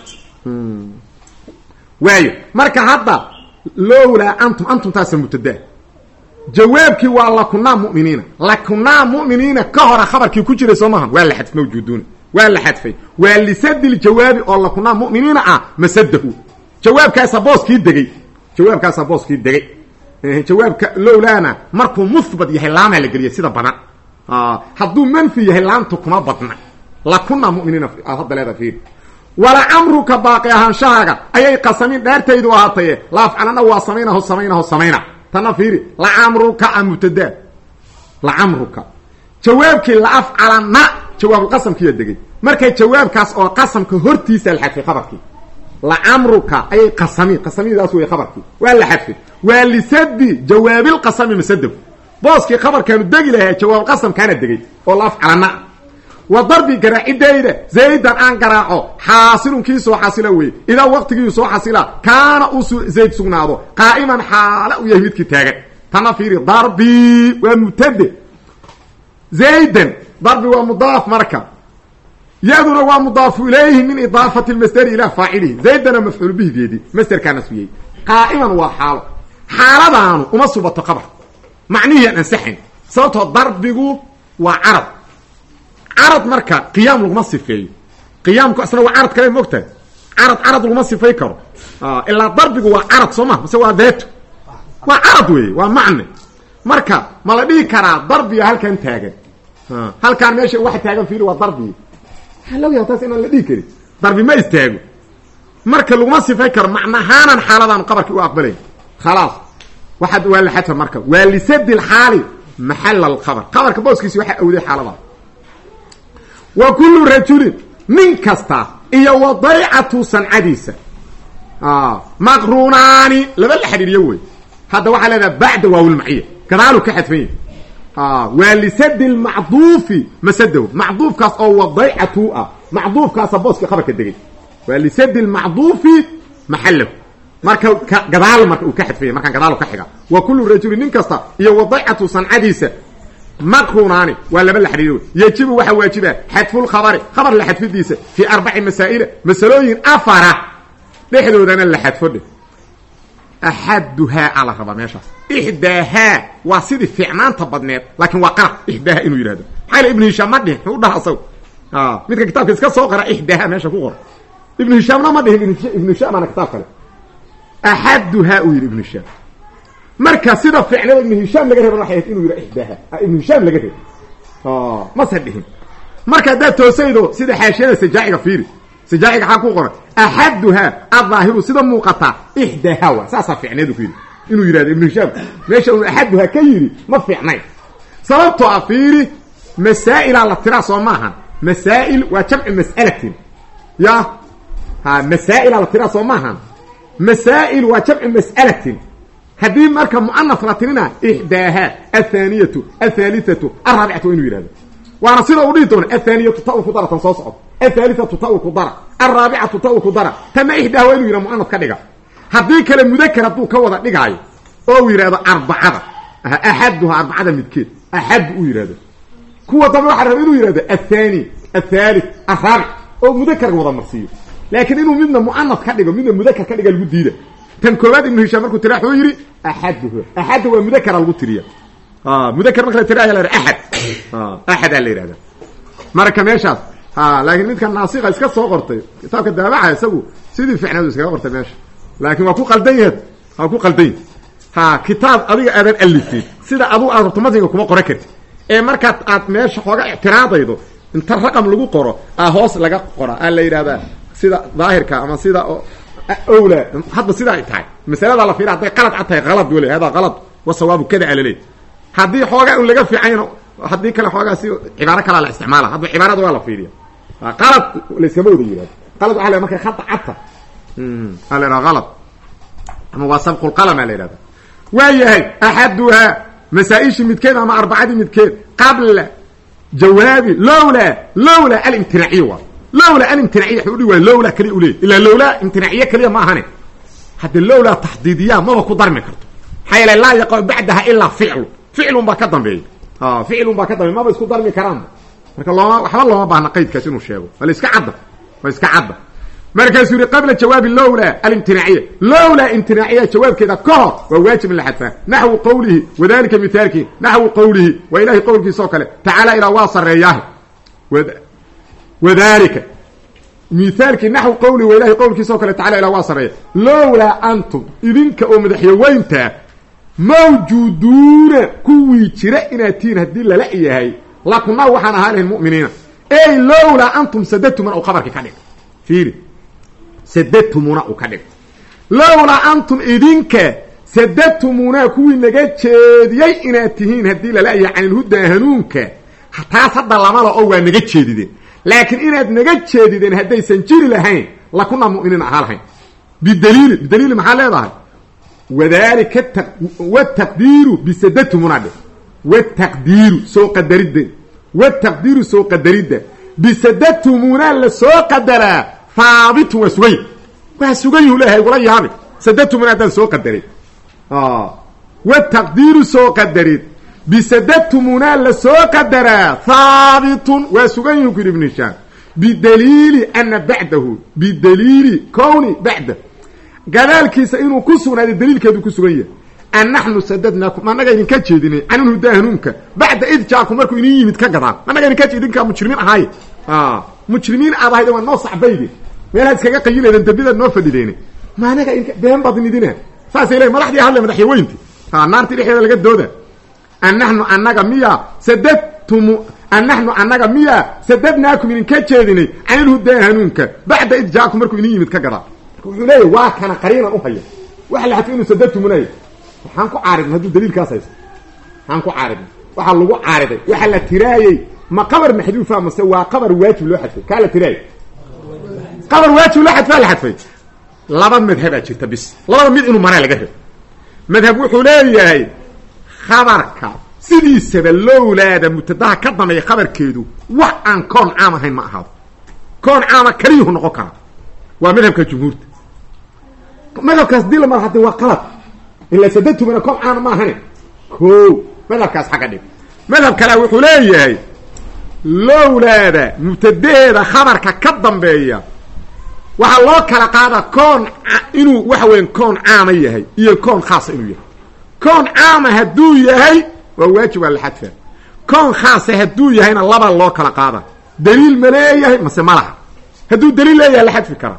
waayo marka hadda lowlaa antum antum taasa mubtadaa jawaabkii waa lakunaa muminiina. Lakunaa muminiina ka hora khabarkii ku jiray soo maaha waa la xadf mawjuuduuna waa la xadfay. Waa lisadi ljawaabi oo lakunaa muminiina ah masadahu. Jawaabkaasa booskii degey jawaabkaasaa booskii degey jawaabka lowlaana markuu muhbat yahay laamaa la geliya sida badan hadduu manfi yahay laamtu kuma badna. Lakunaa muminiina hadda leeda fiir walacamruka baaqi ahaanshahaaga ayay qasamin dhaartaydu ahaataye laafcalana waa samaynaho samaynaho samayna tana fiiri lacamruka a mubtadaa lacamruka jawaabkii laafcalana jawaabulqasamkiiya degay. Markay jawaabkaas oo qasamka hortiisa la xadfay khabarkii. Lacamruka ayay qasamiin qasamidaas wey khabarkii. Waa la xadfay. Waa lisadi jawaabilqasami masadahu booskii khabarkaanu degi lahaa jawaabulqasamkaana degay oo laafcalana wa darbi garaacidayda zaydan aan garaaco xaasilun kii soo xasila weye idaa waqtigii soo xasila kaana uu zayd sugnaado. Qaa'iman xaala u yahay midkii taagan. Tana fiiri darbi waa mubtade zaydan darbi waa mudaaf marka. Yaduna waa mudaafu ilayhi min idaafati lmasderi ilaa faacilihi. Zaydana mafcuul bihigeedii masderkaa nasbiyey qaa'iman waa xaalo xaaladaanu uma subato qabar macnihii carad marka qiyaam laguma sifeeyo qiyaamku asna waa carad kale mogtahay carad carad laguma sifay karo. Ilaa darbigu waa carad soo ma mase waa deeto waa carad weeye waa macne. Marka ma la dhihi karaa darbiga halkan taagan. Halkaan meesha waxa taagan fiili waa darbi. Halowya taas inaan la dhihi karin. Darbi ma istaago. Marka laguma sifay karo macnahaanan xaaladaanu qabarkii u aqbalayn khalaas. Waxaad waa la xadfa marka. Waa lisadi lxaali maxal alkhabar qabarka booskiisi waxaa awday xaalada wa kullu rajulin nin kasta iyo wadaycatu sancadiisa maqrunaani laba la xidhiiriyo wey. Hadda waxaa leedaha bacda waawilmaciya gadaalu ka xadfan yahi waa lisadi lmacduufi masadahu. Macduufkaas oo wadaycatu ah. Macduufkaasa booskii khabarka degay. Waa lisadi lmacduufi maxalahu marka gadaal marka uu ka xadfanya markaan gadaalu ka xiga. Wa kullu rajulin nin kasta iyo wadaycatu sancadiisa maqrunaani waa laba la xidhiiriyo yajibu waxaa waajiba xadfulkhabari khabar la xadfidiisa fii arbaci masaa'ila masalooyin afara. Dhexdoodana la xadfo dhe axaduhaa a la rabaa meeshaas. Ixdaahaa waa sidii fiicnaanta badneed laakiin waa qalab ixdaaha inuu yidhahdo maxaa ibnu hishaam ma dhihin muxuu dhaha asagu midka kitaabka iska soo qora ixdaaha meesha ku qora. Ibnu hishaamna ma dhihin ibnu hishaamana kitaab kale. Axaduhaa uu yidhi ibnu hishaam marka sida ficnada ibnu hishaam laga reeba waxay ahayd inuu yidha ixdaaha ibnu hishaam laga reebo. Mase dhihin. Marka haddaad toosaydo sida xaashiyada sajaaciga fiiri sajaaciga xaa ku qoran axaduhaa adaahiru sida muuqataa ixdaaha wa saasaa ficneedu ku yidhi. Inuu yidhahdo ibnu hishaam meesha uu axaduhaa ka yidhi ma fiicnayn sababtoo ah fiiri masaa'ilaa la tiraa soo maahan masaa'il waa jamcu mas'alatin. Ya ha masaa'ila la tiraa soo maahan masaa'il waa jamcu mas'alatin haddii marka mu'anas la tirina ixdaaha athaaniyatu athaalithatu alraabicatu waa inuu yihahdo waana sida uu dhihi doona athaaniyatu ta ku dara tan soo socdo. Athaalithatu ta ku dara alraabicatu ta ku dara. Tana ixdaaha waa inuu yihah mu'anas ka dhiga. Haddii kale mudakar hadduu ka wada dhigaayo oo uu yidhahdo arbacada axaduha arbacada midkeed axad uu yidhahdo kuwa dambe waxa raba inuu yidhahdo athani athaalith alraabic oo mudakarka wada marsiiyo. Inuu midna mu'anas ka dhigo midna mudakar ka dhiga lagu diida tan koobaad ibnu hishaam markuu tira wuxuu yidhi axaduhu. Axadda waa mudakara lagu tiriya mudakar marka la tiriya la axad. Axadaa la yidhahda marka meeshaas laakiin midka naasika iska soo qortay kitaabka daabaca isagu sidii ficneedu iskaga qortay meesha. Laakiin waa ku qaldan yahed waa ku qaldan ha kitaab adiga aadan alifin sida adu aad rabto kuma qoran karti. Ee markaad aad meesha xooga ictiraadaydo inta raqam lagu qoro a hoos laga qora aa la yidhahdaa sida daahirka ama sida owla hadba sida ay tahay. Masalada la fiira hadday qalad cad tahay qalad weli hada qalad wa sawaabu kada alaleey haddii xoogaa un laga fiicanyno haddii kale xoogaa si cibaaro kalaa la isticmaala. Hadba cibaarada waa la fiiriya. Qalad layskama wada yihahdo qalad waxa la markay khata cadta aa la yidhaha qalad. Ama waa sabqulqalama la yidhahda waa yahay axaduhaa masaa-ishii midkeed ama arbacadii midkeed qabla jawaabi lowlaa lowlaa alimtinaaciya waa lowlaa alimtinaaciya wxuu udhi waay lowlaa kaliya uleey ilaa lowlaa imtinaaciye kaliya ma ahane. Haddii lowlaa taxdiidiyaa maba ku darmi karto. Maxaa yeele laa yaqacu bacdaha ilaa ficlu. Ficlun baa ka dambeeya ficlun baa ka dambeeya maba isku darmi karaanba marka looma waxba looma baahna qaydkaas inuu sheego. Wala iska cadda waa iska cadda. Markaasuu yihi qabla jawaabi lowlaa alimtinaaciya lowlaa imtinaaciya jawaabkeeda ka hor waa waajib in la xadfaa. Naxwu qowlihi wadalika mithaalkii naxwu qowlihi waa ilahay qowlkiisa oo kale tacaala ilaa waa sareeyaahe wadalika mithaalkii naxwu qowlihi waa ilahay qowlkiisa oo kale tacala ilaa waa sareeya lowlaa antum idinka oo madaxyaweynta mawjuuduuna kuwii jira inaad tihiin haddii lala yahay. Lakunaa waxaan ahaa lahayn mu'miniina. Ey lowlaa antum sadatuman ou qabarkii ka dhig. Fiiri. Sadatumuna uu ka dhig. Lowlaa antum idinka sadatumunaa kuwii naga jeediyey inaad tihiin haddii lala-yahay canilhudaa hanuunka. Taas hadda lamala oo waa naga jeedideen laakiin inaad naga jeedideen haddaysan jiri lahayn lakunaa mu'miniin ahaa lahayn bidaliili bidaliili maxaa leedahay? Wadalika wataqdiiru bisadatumunaa dhe wataqdiiru soo qadaridda wataqdiiru soo qadaridda bisadatumunaa la soo qadaraa haabitun waa waa sugan yahu leeyahay igula yaabi sadatumunaa haddaan soo qadaray wataqdiiru soo qadarid bisadatumunaa la soo qadaraa haabitun waa sugan yahu ku yidhi ibn hishaam bidaliili ana bacdahu bidaliili kowni bacda gadaalkiisa inuu ku sugnaaday daliilkeedu ku sugan yahay. An naxnu sadadnaakum annaga idinka jeedinay canilhudaa hanuunka. Bacda id jaakum markuu idin yimid ka gadaan annaga idinka idinkaa mujrimiin ahaaye? Mujrimiin aad ahayde waa noo sacbayde meelaad iskaga qayilayden dambidaad noo fadhideene. Ma anaga been badnidina saasay leeyiin madaxdii hadle madaxyaweynti ha naartii dhexdeeda laga dooda an naxnu annaga miya sadadtumu an naxnu annaga miya sadadnaakum idinka jeedinay canilhudaa hanuunka bacda id jaakum markuu idin yimid ka gadaa marka wuxuu waa kana qariinan uhaya waxa la xadfay inuu waxaan ku caaridna hadduu daliilkaas haysto waxaan ku caaridna waxaa lagu caariday waxaa la tiraayey ma qabar maxduufa mase waa qabar waajib loo xadfay kaa la tiraayey qabar waajib loo xadfaa la xadfay laba madhabaa jirta bis labada mid inuu maraa laga madhab wuxuu leeyahay khabarka. Sidiisaba lowlaada mubtadaha ka dambeeya khabarkeedu wax aan koon caam ahayn ma ahaado koon caama keliyuhu noqon kara waa madhabka jumhuurta. Madhabkaas dila mar haddi waa qalad. Ilaa sadatumana koon caama ma ahane ko madhabkaas xagga dhig madhab kalea wuxuu leeyahay lowlaada mubtadaheeda khabarka ka dambeeya waxaa loo kala qaada koon inuu waxa weya koon caama yahay iyo koon khaasa inuu yahay koon caama hadduu yahay waa waajib waa la xadfa. Koon khaasa hadduu yahayna laba loo kala qaada. Daliil ma leeyahay mase ma laha. Hadduu daliil leeyahay la xadfi karaa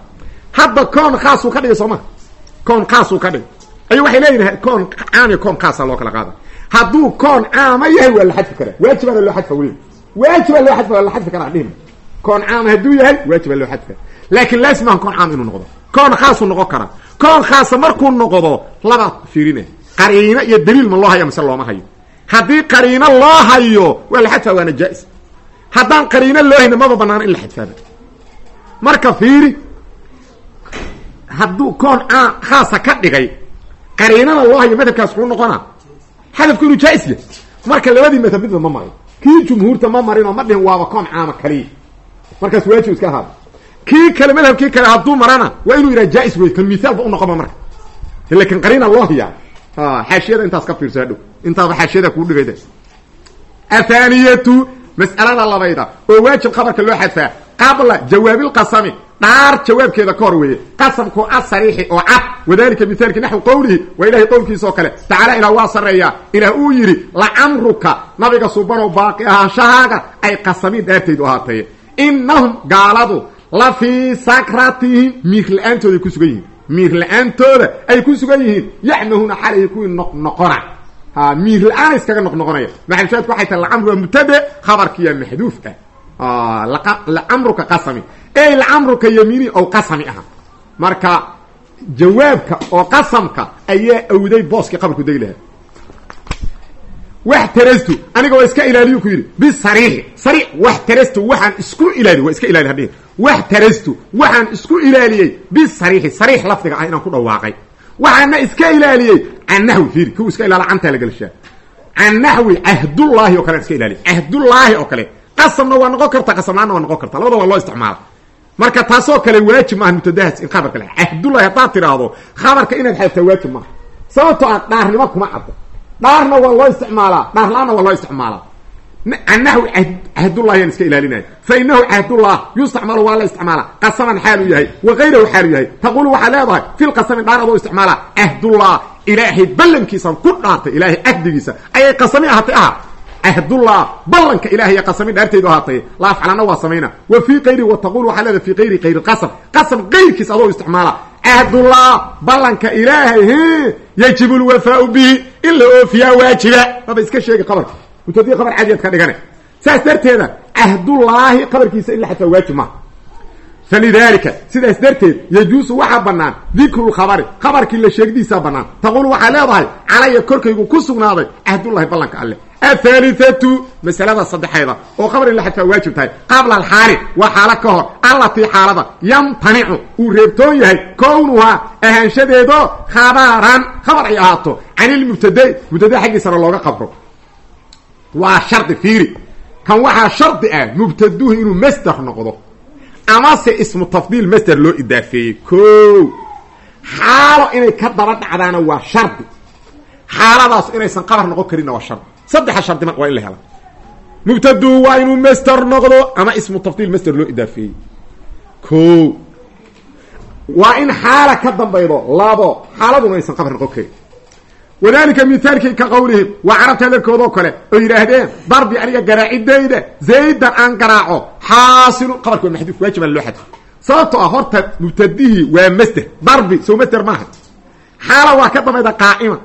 hadda koon khaasuu ka dhigay soo ma? Koon khaasuu ka dhigay. Ayu waxay leeyihiin koon caam koon khaasa loo kala qaada. Hadduu koon caama yahay waa la xadfi karaa waajibaana loo xadfa weliba waajibaa loo xadfa waa la xadfi karaa dhihma koon caama hadduu yahay waajibaa loo xadfa. Laakiin laasimaha koon caam inuu noqdo. Koon khaasuu noqon karaa koon khaasa markuu noqdo labaad fiirine qariino iyo daliil ma loo haya mise looma hayo? Haddii qariino loo hayo waa la xadfa waana jaa-is. Haddaan qariino loo hayna maba banaano in la xadfaaba marka fiiri hadduu koon khaasa ka dhigay qariinana loo hayo madhabkaas kuu noqona xadafku inuu jaa-is marka labadii madhab midba ma marin kii jumhuurta ma marin oo ma dhihin waaba koon caama kaliya markaas waajib iska ahaada kii kale madhabkii kale hadduu marana waa inuu yidhaha jaa-is wey kan mithaalba unoqoma marka. Lakin qariina loo hayaa xaashiyada intaas ka fiirso hadhow intaaba xaashiyada kuu dhigayda athaniyatu mas'alada labayda oo waajib khabarka loo xadfaa qabla jawaabilqasami dhaar jawaabkeeda ka weeye qasamku asariixi oo cad wadalika mithaalki naxwi qowlihi waa ilahay qowlkiisa oo kale tacaala ilah waa sarreeyaa ilaah uu yidhi lacamruka nabiga subanow baaqi ahaanshahaaga ay qasamiin dhaartaydu ahaatay inahum gaaladu la fii sakratihim miir la'aantooday ku sugan yihiin miir la'aantooda ay ku sugan yihiin. Yacmahuuna xalayhi kuwii noqnoqona. Ha miir la'aan iskaga noqnoqonaya maxalshaadku waxay tahay lacamru waa mubtade khabarkiya maxduuf ah lacamruka qasami. Ey lacamruka yamiini ow qasami marka jawaabka oo qasamka ayaa awday booskii qabarku degi lahaa wax tarastu aniga waa iska ilaaliyu ku yidhi bisariixi sariix wax tarastu waxaan isku ilaaliy waa iska ilaali hadhihi wax tarastu waxaan isku ilaaliyey bisariixi sariix lafdiga ah inaan ku dhawaaqay. Waxaana iska ilaaliyey can naxwi fiiri kuwa iska ilaala cantaa lagelishaa can naxwi cahdullaahi oo kale an iska ilaaliy cahdullaahi oo kale. Qasamna waa noqon karta qasamlaanna waa noqon karta labada waa loo isticmaala. Marka taasoo kale waajib maaha mubtadahaas in khabarka la cahdullahi haddaad tidhaahdo khabarka inaad xadtaa waajib maaha sababtoo ah dhaarnimo kuma caddo dhaarna waa loo isticmaalaa. Dhaar la'aanna waa loo isticmaalaa. Can naxwi cahdullahi yaan iska ilaalinaya fa inahu cahdullah yustacmalu waa la isticmaalaa. Qasaman xaalu yahay wa kayrahu xaalu yahay. Taqulu waxaa leedahay fi lqasami dhaar adoo isticmaalaa. Cahdullah ilaahay ballankiisaan ku dhaartay ilaahay cahdigiisa ayay qasami ahaatay aha. Cahdullah ballanka ilahay qasami dhaartaydu ahaatay. La afcalana waa samayna. Wa fii kayri wa taqulu waxaa leedahay fi kayri kayri qasam. Qasam kayrkiis adoo isticmaala cahdullah ballanka ilaahay h yajibu lwafaau bihi in la oofiyaa waajiba. Maba iska sheegi qabarka mutadii qabar cadiyaad ka dhigane. Saas darteeda cahdullaahi qabarkiisa in la xadfaa falidalika sidaas darteed yajuusu waxaa bannaan dikru lkhabari khabarkii la sheegdiisaa bannaan taqulu waxaa leedahay calaya korkaygu ku sugnaaday cahdullahi ballanka alleh athaalithatu masalada saddexeeda oo khabar in la xadfaa waajib tahay qabla alxaali waa xaalo ka hor allatii xaalada yamtanicu uu reebtoon yahay kownuhaa ahaanshadeedo khabaran khabar ay ahaato can ilmubtadai mubtada xaggiisana looga qabro waa shardi fiiri kan waxaa shardi ah mubtaduhu inuu masder noqdo amase ismu tafdiil masder loo idaafeeyey. Ko xaalo inay ka daba dhacdaana waa shardi xaaladaas inaysan qabar noqon karinna waa shardi saddexa shardima waa in la hela mubtaduhu waa inuu masder noqdo ama ismu tafdiil masder loo idaafeeyey. Ko waa in xaala ka dambaydo labo. Xaaladuna aysan qabar noqon karin. Wadalika mithaalkii ka qowlihim waa carabta hadalkoodoo kale oo yidhaahdeen darbi aniga garaacidayda zaydan aan garaaco xaasilun qabarka waa maxduuf waajiba loo xadfo sababtoo ah horta mubtadihii waa masder darbi sow masder maaha. Xaala waa ka dambayda qaa'ima.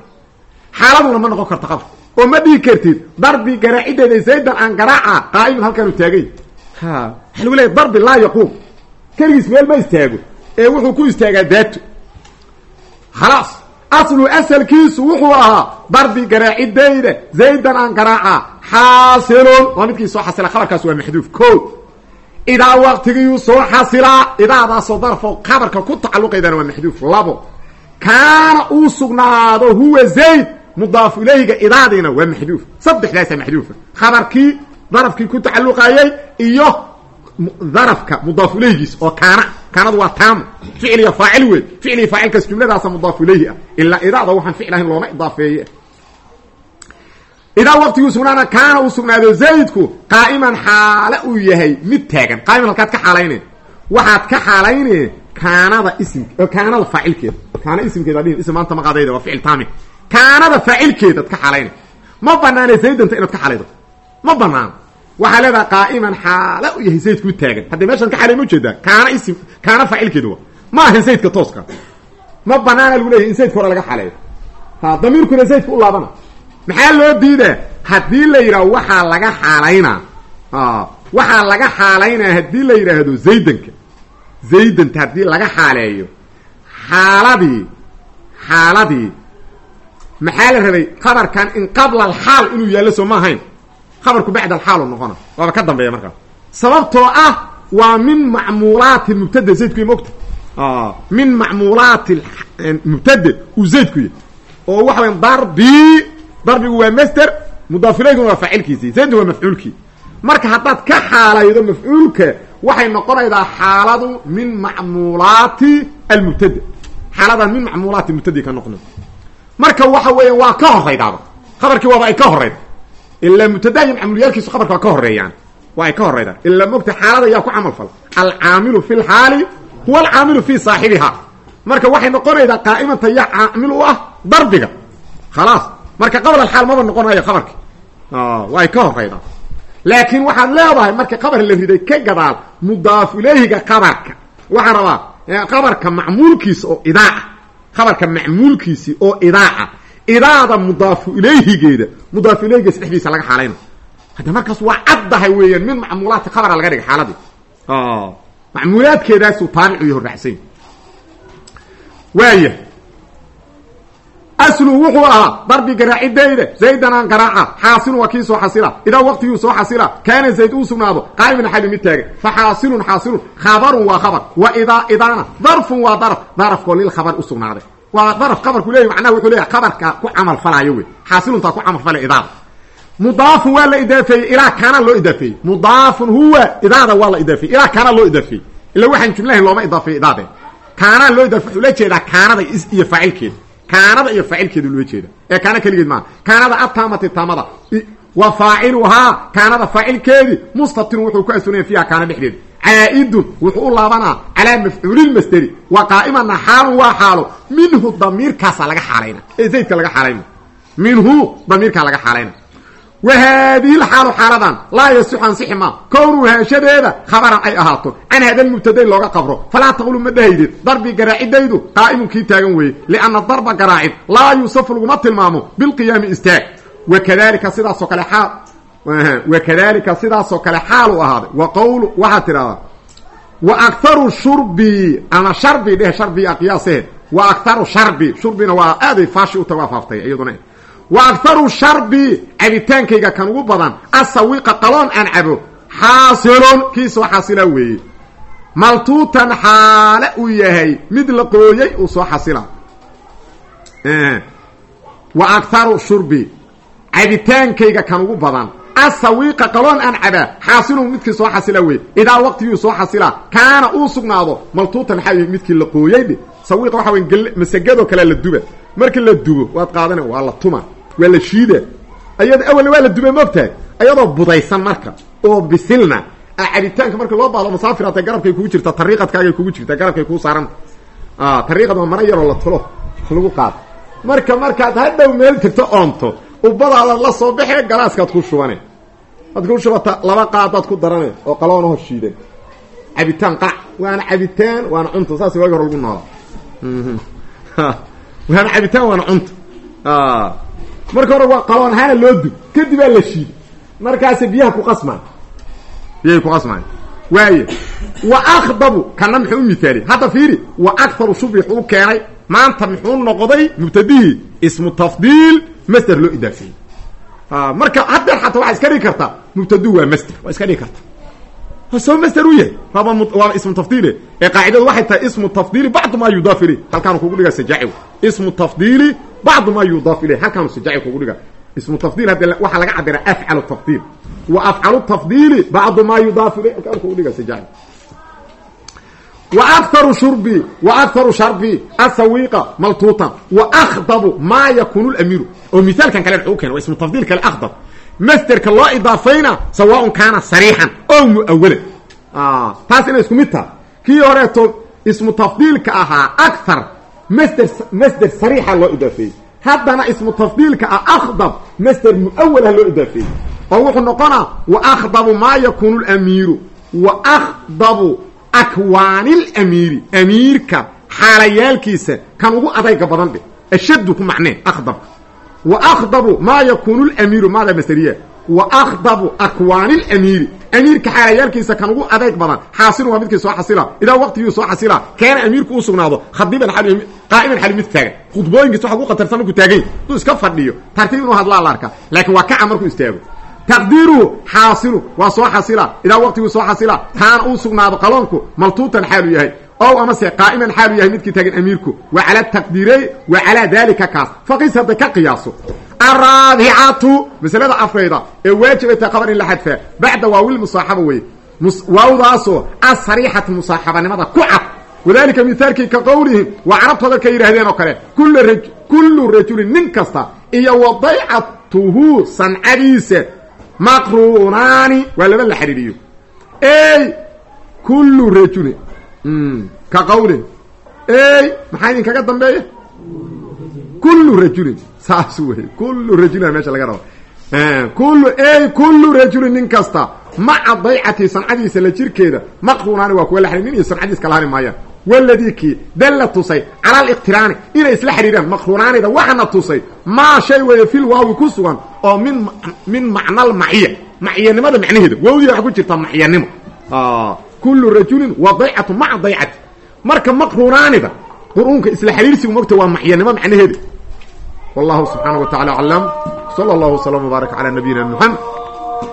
Xaaladuna ma noqon karto qabar. Oo ma dhihi kartid darbi garaacidayda zaydan aan garaaca qaa'iman halkaanu taagay. Ha waxa lagu leeyahy darbi laa yaquum. Keligiis meel ma istaago. Ee wuxuu ku istaagaa daato khalaas aslu asalkiisu wuxuu ahaa darbi garaacidayda zaydan aan idaa waqtigiyuu soo xasilaa. Idaadaasoo darafo khabarka ku tacaluqaydana waa maxduuf labo. Kaana uu sugnaado huwa zayd mudaafu ilayhiga idaadiina waa maxduuf saddexdaasa maxduufa khabarkii darafkii ku tacaluqayay iyo darafka mudaaf ilayhigiis oo kaana. Kaanadu waa taamo ficil iyo faacil wey ficil iyo faacilkaas jumladaasa mudaaf ilayhi ah. Ilaa idaada waxaan ficil ahayn looma idaafeeye idaa waqtiguu sugnaana kaana uu sugnaado zaydku qaa'iman xaale uu yahay mid taagan. Qaa'iman halkaad ka xaalayne waxaad ka xaalayne kaanada ism kaanada faacilkeeda kaana ismkeeda dhihin ism maanta maqaadayda waa ficil taami. Kaanada faacilkeedaad ka xaalayne ma banaane zaydanta inaad ka xaalaydo ma banaano waxaa leedaha qaa'iman xaala u yahay zaydkuu taagan. Haddii meeshan ka xalay ma kaana ism kaana faacilkeedu wa ma ahan zaydka tooska. Ma banaana lagu leeyahy in zaydka hore laga xaleeyo ha damiirkuna zaydka u laabana maxaa loo diidaa? Haddii la yidhaho waxaa laga xaalaynaa. Waxaa laga xaalaynaa haddii la yidhaahdo zaydanka. Zaydanta haddii laga xaaleeyo. Xaaladii xaaladii. Maxaa la rabay qabarkan in qabla alxaal inuu yaallo soo ma ahayn? Khabarku bacda alxaalu noqona. Waaba ka dambeeya markaas sababtoo ah waa min macmuulaati mubtada zaydku mogta min macmuulaati mubtade uu zaydku yahy oo waxa waya darbi darbigu waa master mudaafilayduna waa faacilkiisii zaydna waa mafcuulkii. Marka haddaad ka xaalaydo mafcuulka waxay noqonaydaa xaaladu min macmuulaati almubtada xaaladan min macmuulaati mubtadi ka noqona marka waxa weeya waa ka horaydaaba khabarkii waaba ay ka horayda ilaa mubtada iyo macmuuliyaalkiisu khabarka waa ka horeeyaan waa ay ka horaydaa ilaa mogta xaalada yaa ku camal fala alcaamilu fi lxaali huwa alcaamilu fi saaxibiha marka waxay noqonaydaa qaa'imanta ya caamil u ah darbiga. Khalaas marka qabl alxaal maba noqonayo khabarki. Waa ay ka horaydaa laakiin waxaad leedahay marka qabar la riday ka gadaal mudaaf ilayhiga qabarka. Waxaan rabaa qabarka macmuulkiisa oo idaaca qabarka macmuulkiisi oo idaaca idaada mudaafu ilayhigeeda. Mudaafu ilayhigeesa dhexdiisa laga xaalayna hadda markaas waa caddahay weeyaan min macmuulaadka khabara laga dhigay xaaladii. Macmuulaadkeedaasuu taabicu iyo horraxsany waaya aslu wuxuu ahaa darbi garaacidayda zaydan aan garaaca. Xaasilun waa kii soo xasila. Idaa waqtigii soo xasila kaana zayd uu sugnaado. Qaa'iman xali mid taagan fa xaasilun xaasilun. Khabarun waa khabar. Wa idaa idaana. Darfun waa darf. Darafkoo lilkhabar u sugnaaday waa daraf khabarku leeyahy macnaha wuxuu leeyahay khabarka ku camal falaayo wey xaasiluntaa ku camal falay idaada. Mudaafun waa la idaafeeyey ilaa kaana loo idaafeeyey. Mudaafun huwa idaada waa la idaafeeyey. Ilaa kaana loo idaafeeyey. Ila waxaan jumlahan looma idaafeeyo kaanada iyo faacilkeedu loo jeeda ee kaana keligeed maaha. Kaanada ataamati taamada. Wa faaciluhaa kaanada faacilkeedii mustatirun wuxuu ku asunaya fiiha kaana dhexdeeda. Caa'idun wuxuu u laabanaa calaa mafcuulilmasderi wa qaa'imana xaalun waa xaalo. Minhu damiirkaasaa laga xaalayna. Ee zaydka laga xaalayna. Minhu damiirkaa laga xaalayna wa haadihi lxaalu xaaladan laa yasixu ansixi maa kownuu haashadeeda khabaran ay ahaato can hadan mubtaday looga qabro falaa taqulu ma dhahaydid darbi garaacidaydu qaa'imun kii taagan weeye lianna darba garaacid laa yuusafu laguma tilmaamo bilqiyaami istaag wakadalika sidaasoo kale xaal wakadalika sidaasoo kale xaalu ahaaday wa qowlu waxaad tidhahdaa wa akharu shurbi ama sharbi dheh sharbi aqyaasehe wa akharu sharbi shurbina waa aaday faashi uta wa akharu sharbi cabitaankayga kan ugu badan. Asawiqa qaloon aan cabo. Xaasilun kii soo xasila weeye. Maltuutan xaale uu yahay mid la qooyey uu soo xasila. Wa akharu shurbi cabitaankayga kan ugu badan. Asawiiqa qaloon aan cabaa xaasilun midkii soo xasila weeye. Idaa waqtigii soo xasila kaana uu sugnaado maltuutan xaa midkii la qooyey dhe sawiiqa waxa wey masagado kale la duba. Markii la dubo waad qaadana waa la tuma waa la shiida ayad awalna waa la duba moogtahay. Ayadoo budaysan marka. Oo bisilna. Cabitaanka marka loo baado masaafirata garabkay kugu jirta tariiqadkaagay kugu jirta garabkay kuu saaranta tariiqad waa mara yaroo la tulo lagu qaado marka markaad hadhow meel tirto oonto. Ubadaadaad la soo baxee galaaskaad ku shubane. Waad ku shubata laba qaadaad ku darane oo qaloonaho shiidan. Cabitaan qac waana cabitaan waana cunto. Saas waagi hore lagu noola waana cabitaan waana cunto marka hore waa qaloon ahaana loo dub. Kadibaa la shiiday. Markaas biyaha ku qasmaan. Biyahay ku qasmaan. Waaye wa akdabu kana muxuu u miaaliy hadda fiiri wa akharu shubri xuu keenay. Maanta muxuu noqday mubtadihii ismu tafdiil masder loo idaafeeyey marka haddeer xataa waxaa iska dhigi kartaa mubtadu waa masder. Waa iska dhigi karta. Soo masder u yahay? Waaba waaba ismu tafdiile ee qaacidadu waxay tahay ismu tafdiili bacdu maa yudaaf iley halkaanu kugu dhigaa sajaaci ismu tafdiili bacdu maa yudaaf iley halkaanu sajaaci kugu dhigaa ismu tafdiil hadde waxaa laga cabira afcalu tafdiil wa afcalu tafdiili bacdu maa yudaaf iley halkaanu kugu dhigaa sajaaci وأكثر شربي وأكثر شربي السويقة ملطوطا وأخضب ما يكون الأمير ومثال كان كلام حوكا واسم التفضيل كالأخضب مستر كالله إضافينا سواء كان صريحا أو مؤولا آه تاسنا اسكو متى كي يوريتو اسم تفضيل كأها أكثر masder masder sariixa loo idaafeeyey haddana ismu tafdiilka ah akhdab masder mu'awalaha loo idaafeeyey oo wuxuu noqonaa wa akhdabu maa yakuunu lamiiru wa akhdabu akwaanilamiiri amiirka xaalayaalkiisa kan ugu adayga badan dheh ashaddu ku macnee akhdabka wa akhdabu maa yakuunu lamiiru maadaa masderiya wa akhdabu akwaanilamiiri amiirka xaalayaalkiisa kan ugu adayg badan xaasilun waa midkii soo xasila. Idaa waqtigii soo xasila keena amiirku u sugnaado khadiiban qaa'iman xali mid taagan. Khudbooyinkiisa waxa ugu qatarsan markuu taagany hadduu iska fadhiyo tartiib inuu hadlaa la arkaa. Waa kaca markuu istaago. Taqdiiruhu xaasilu waa soo xasila idaa waqtiguu soo xasila kaana uu sugnaado qaloonku maltuutan xaalu yahay ow amase qaa'iman xaalu yahay midkii taagan amiirku. Wa cala taqdiirey wa calaa daalika kaas. Faqiis hadday ka qiyaaso. Araabicatu masalada afrayda ee waajib ay tahay qabar in la xadfaa. Bacda waawil musaaxaba weye waawdaasoo asariixati musaaxabanimada ku cad. Wadalika mihaalkii ka qowlihim waa carabtooda ka yidhaahdeen oo kale kullu rajulin nin kasta iyo wadaycatuhu sancadiisa maqruunaani waa laba la xidhiiriyo ey ka qawlin ey maxaa idinkaga dambeeya? Kullu rajulin. Saas wey kullu rajulin meesha laga rabo. Kullu ey kullu rajulin nin kasta. Maca daycati sancadiisa la jirkeeda. Maqruunaani waa kuwa la nin iyo sancadiis kala hari maayaan. Waladii kii dalla tusay cala aliqtiraani inay isla xidhiiraan maqruunaanida waxana tusay. Maa shay weeye fil waawi ku sugan oo min min macnal maciya macyanimada macnaheeda waawdii waxa ku jirtaa macyanimo kullu rajulin wa daycatu maca daycati marka maqruunaanida qur'uunka isla xidhiirsigu mogta waa macyanimo macnaheeda wallahu subxaana wa tacala aclam sala allahu wslam wbaarak calaa nabiyina muxamed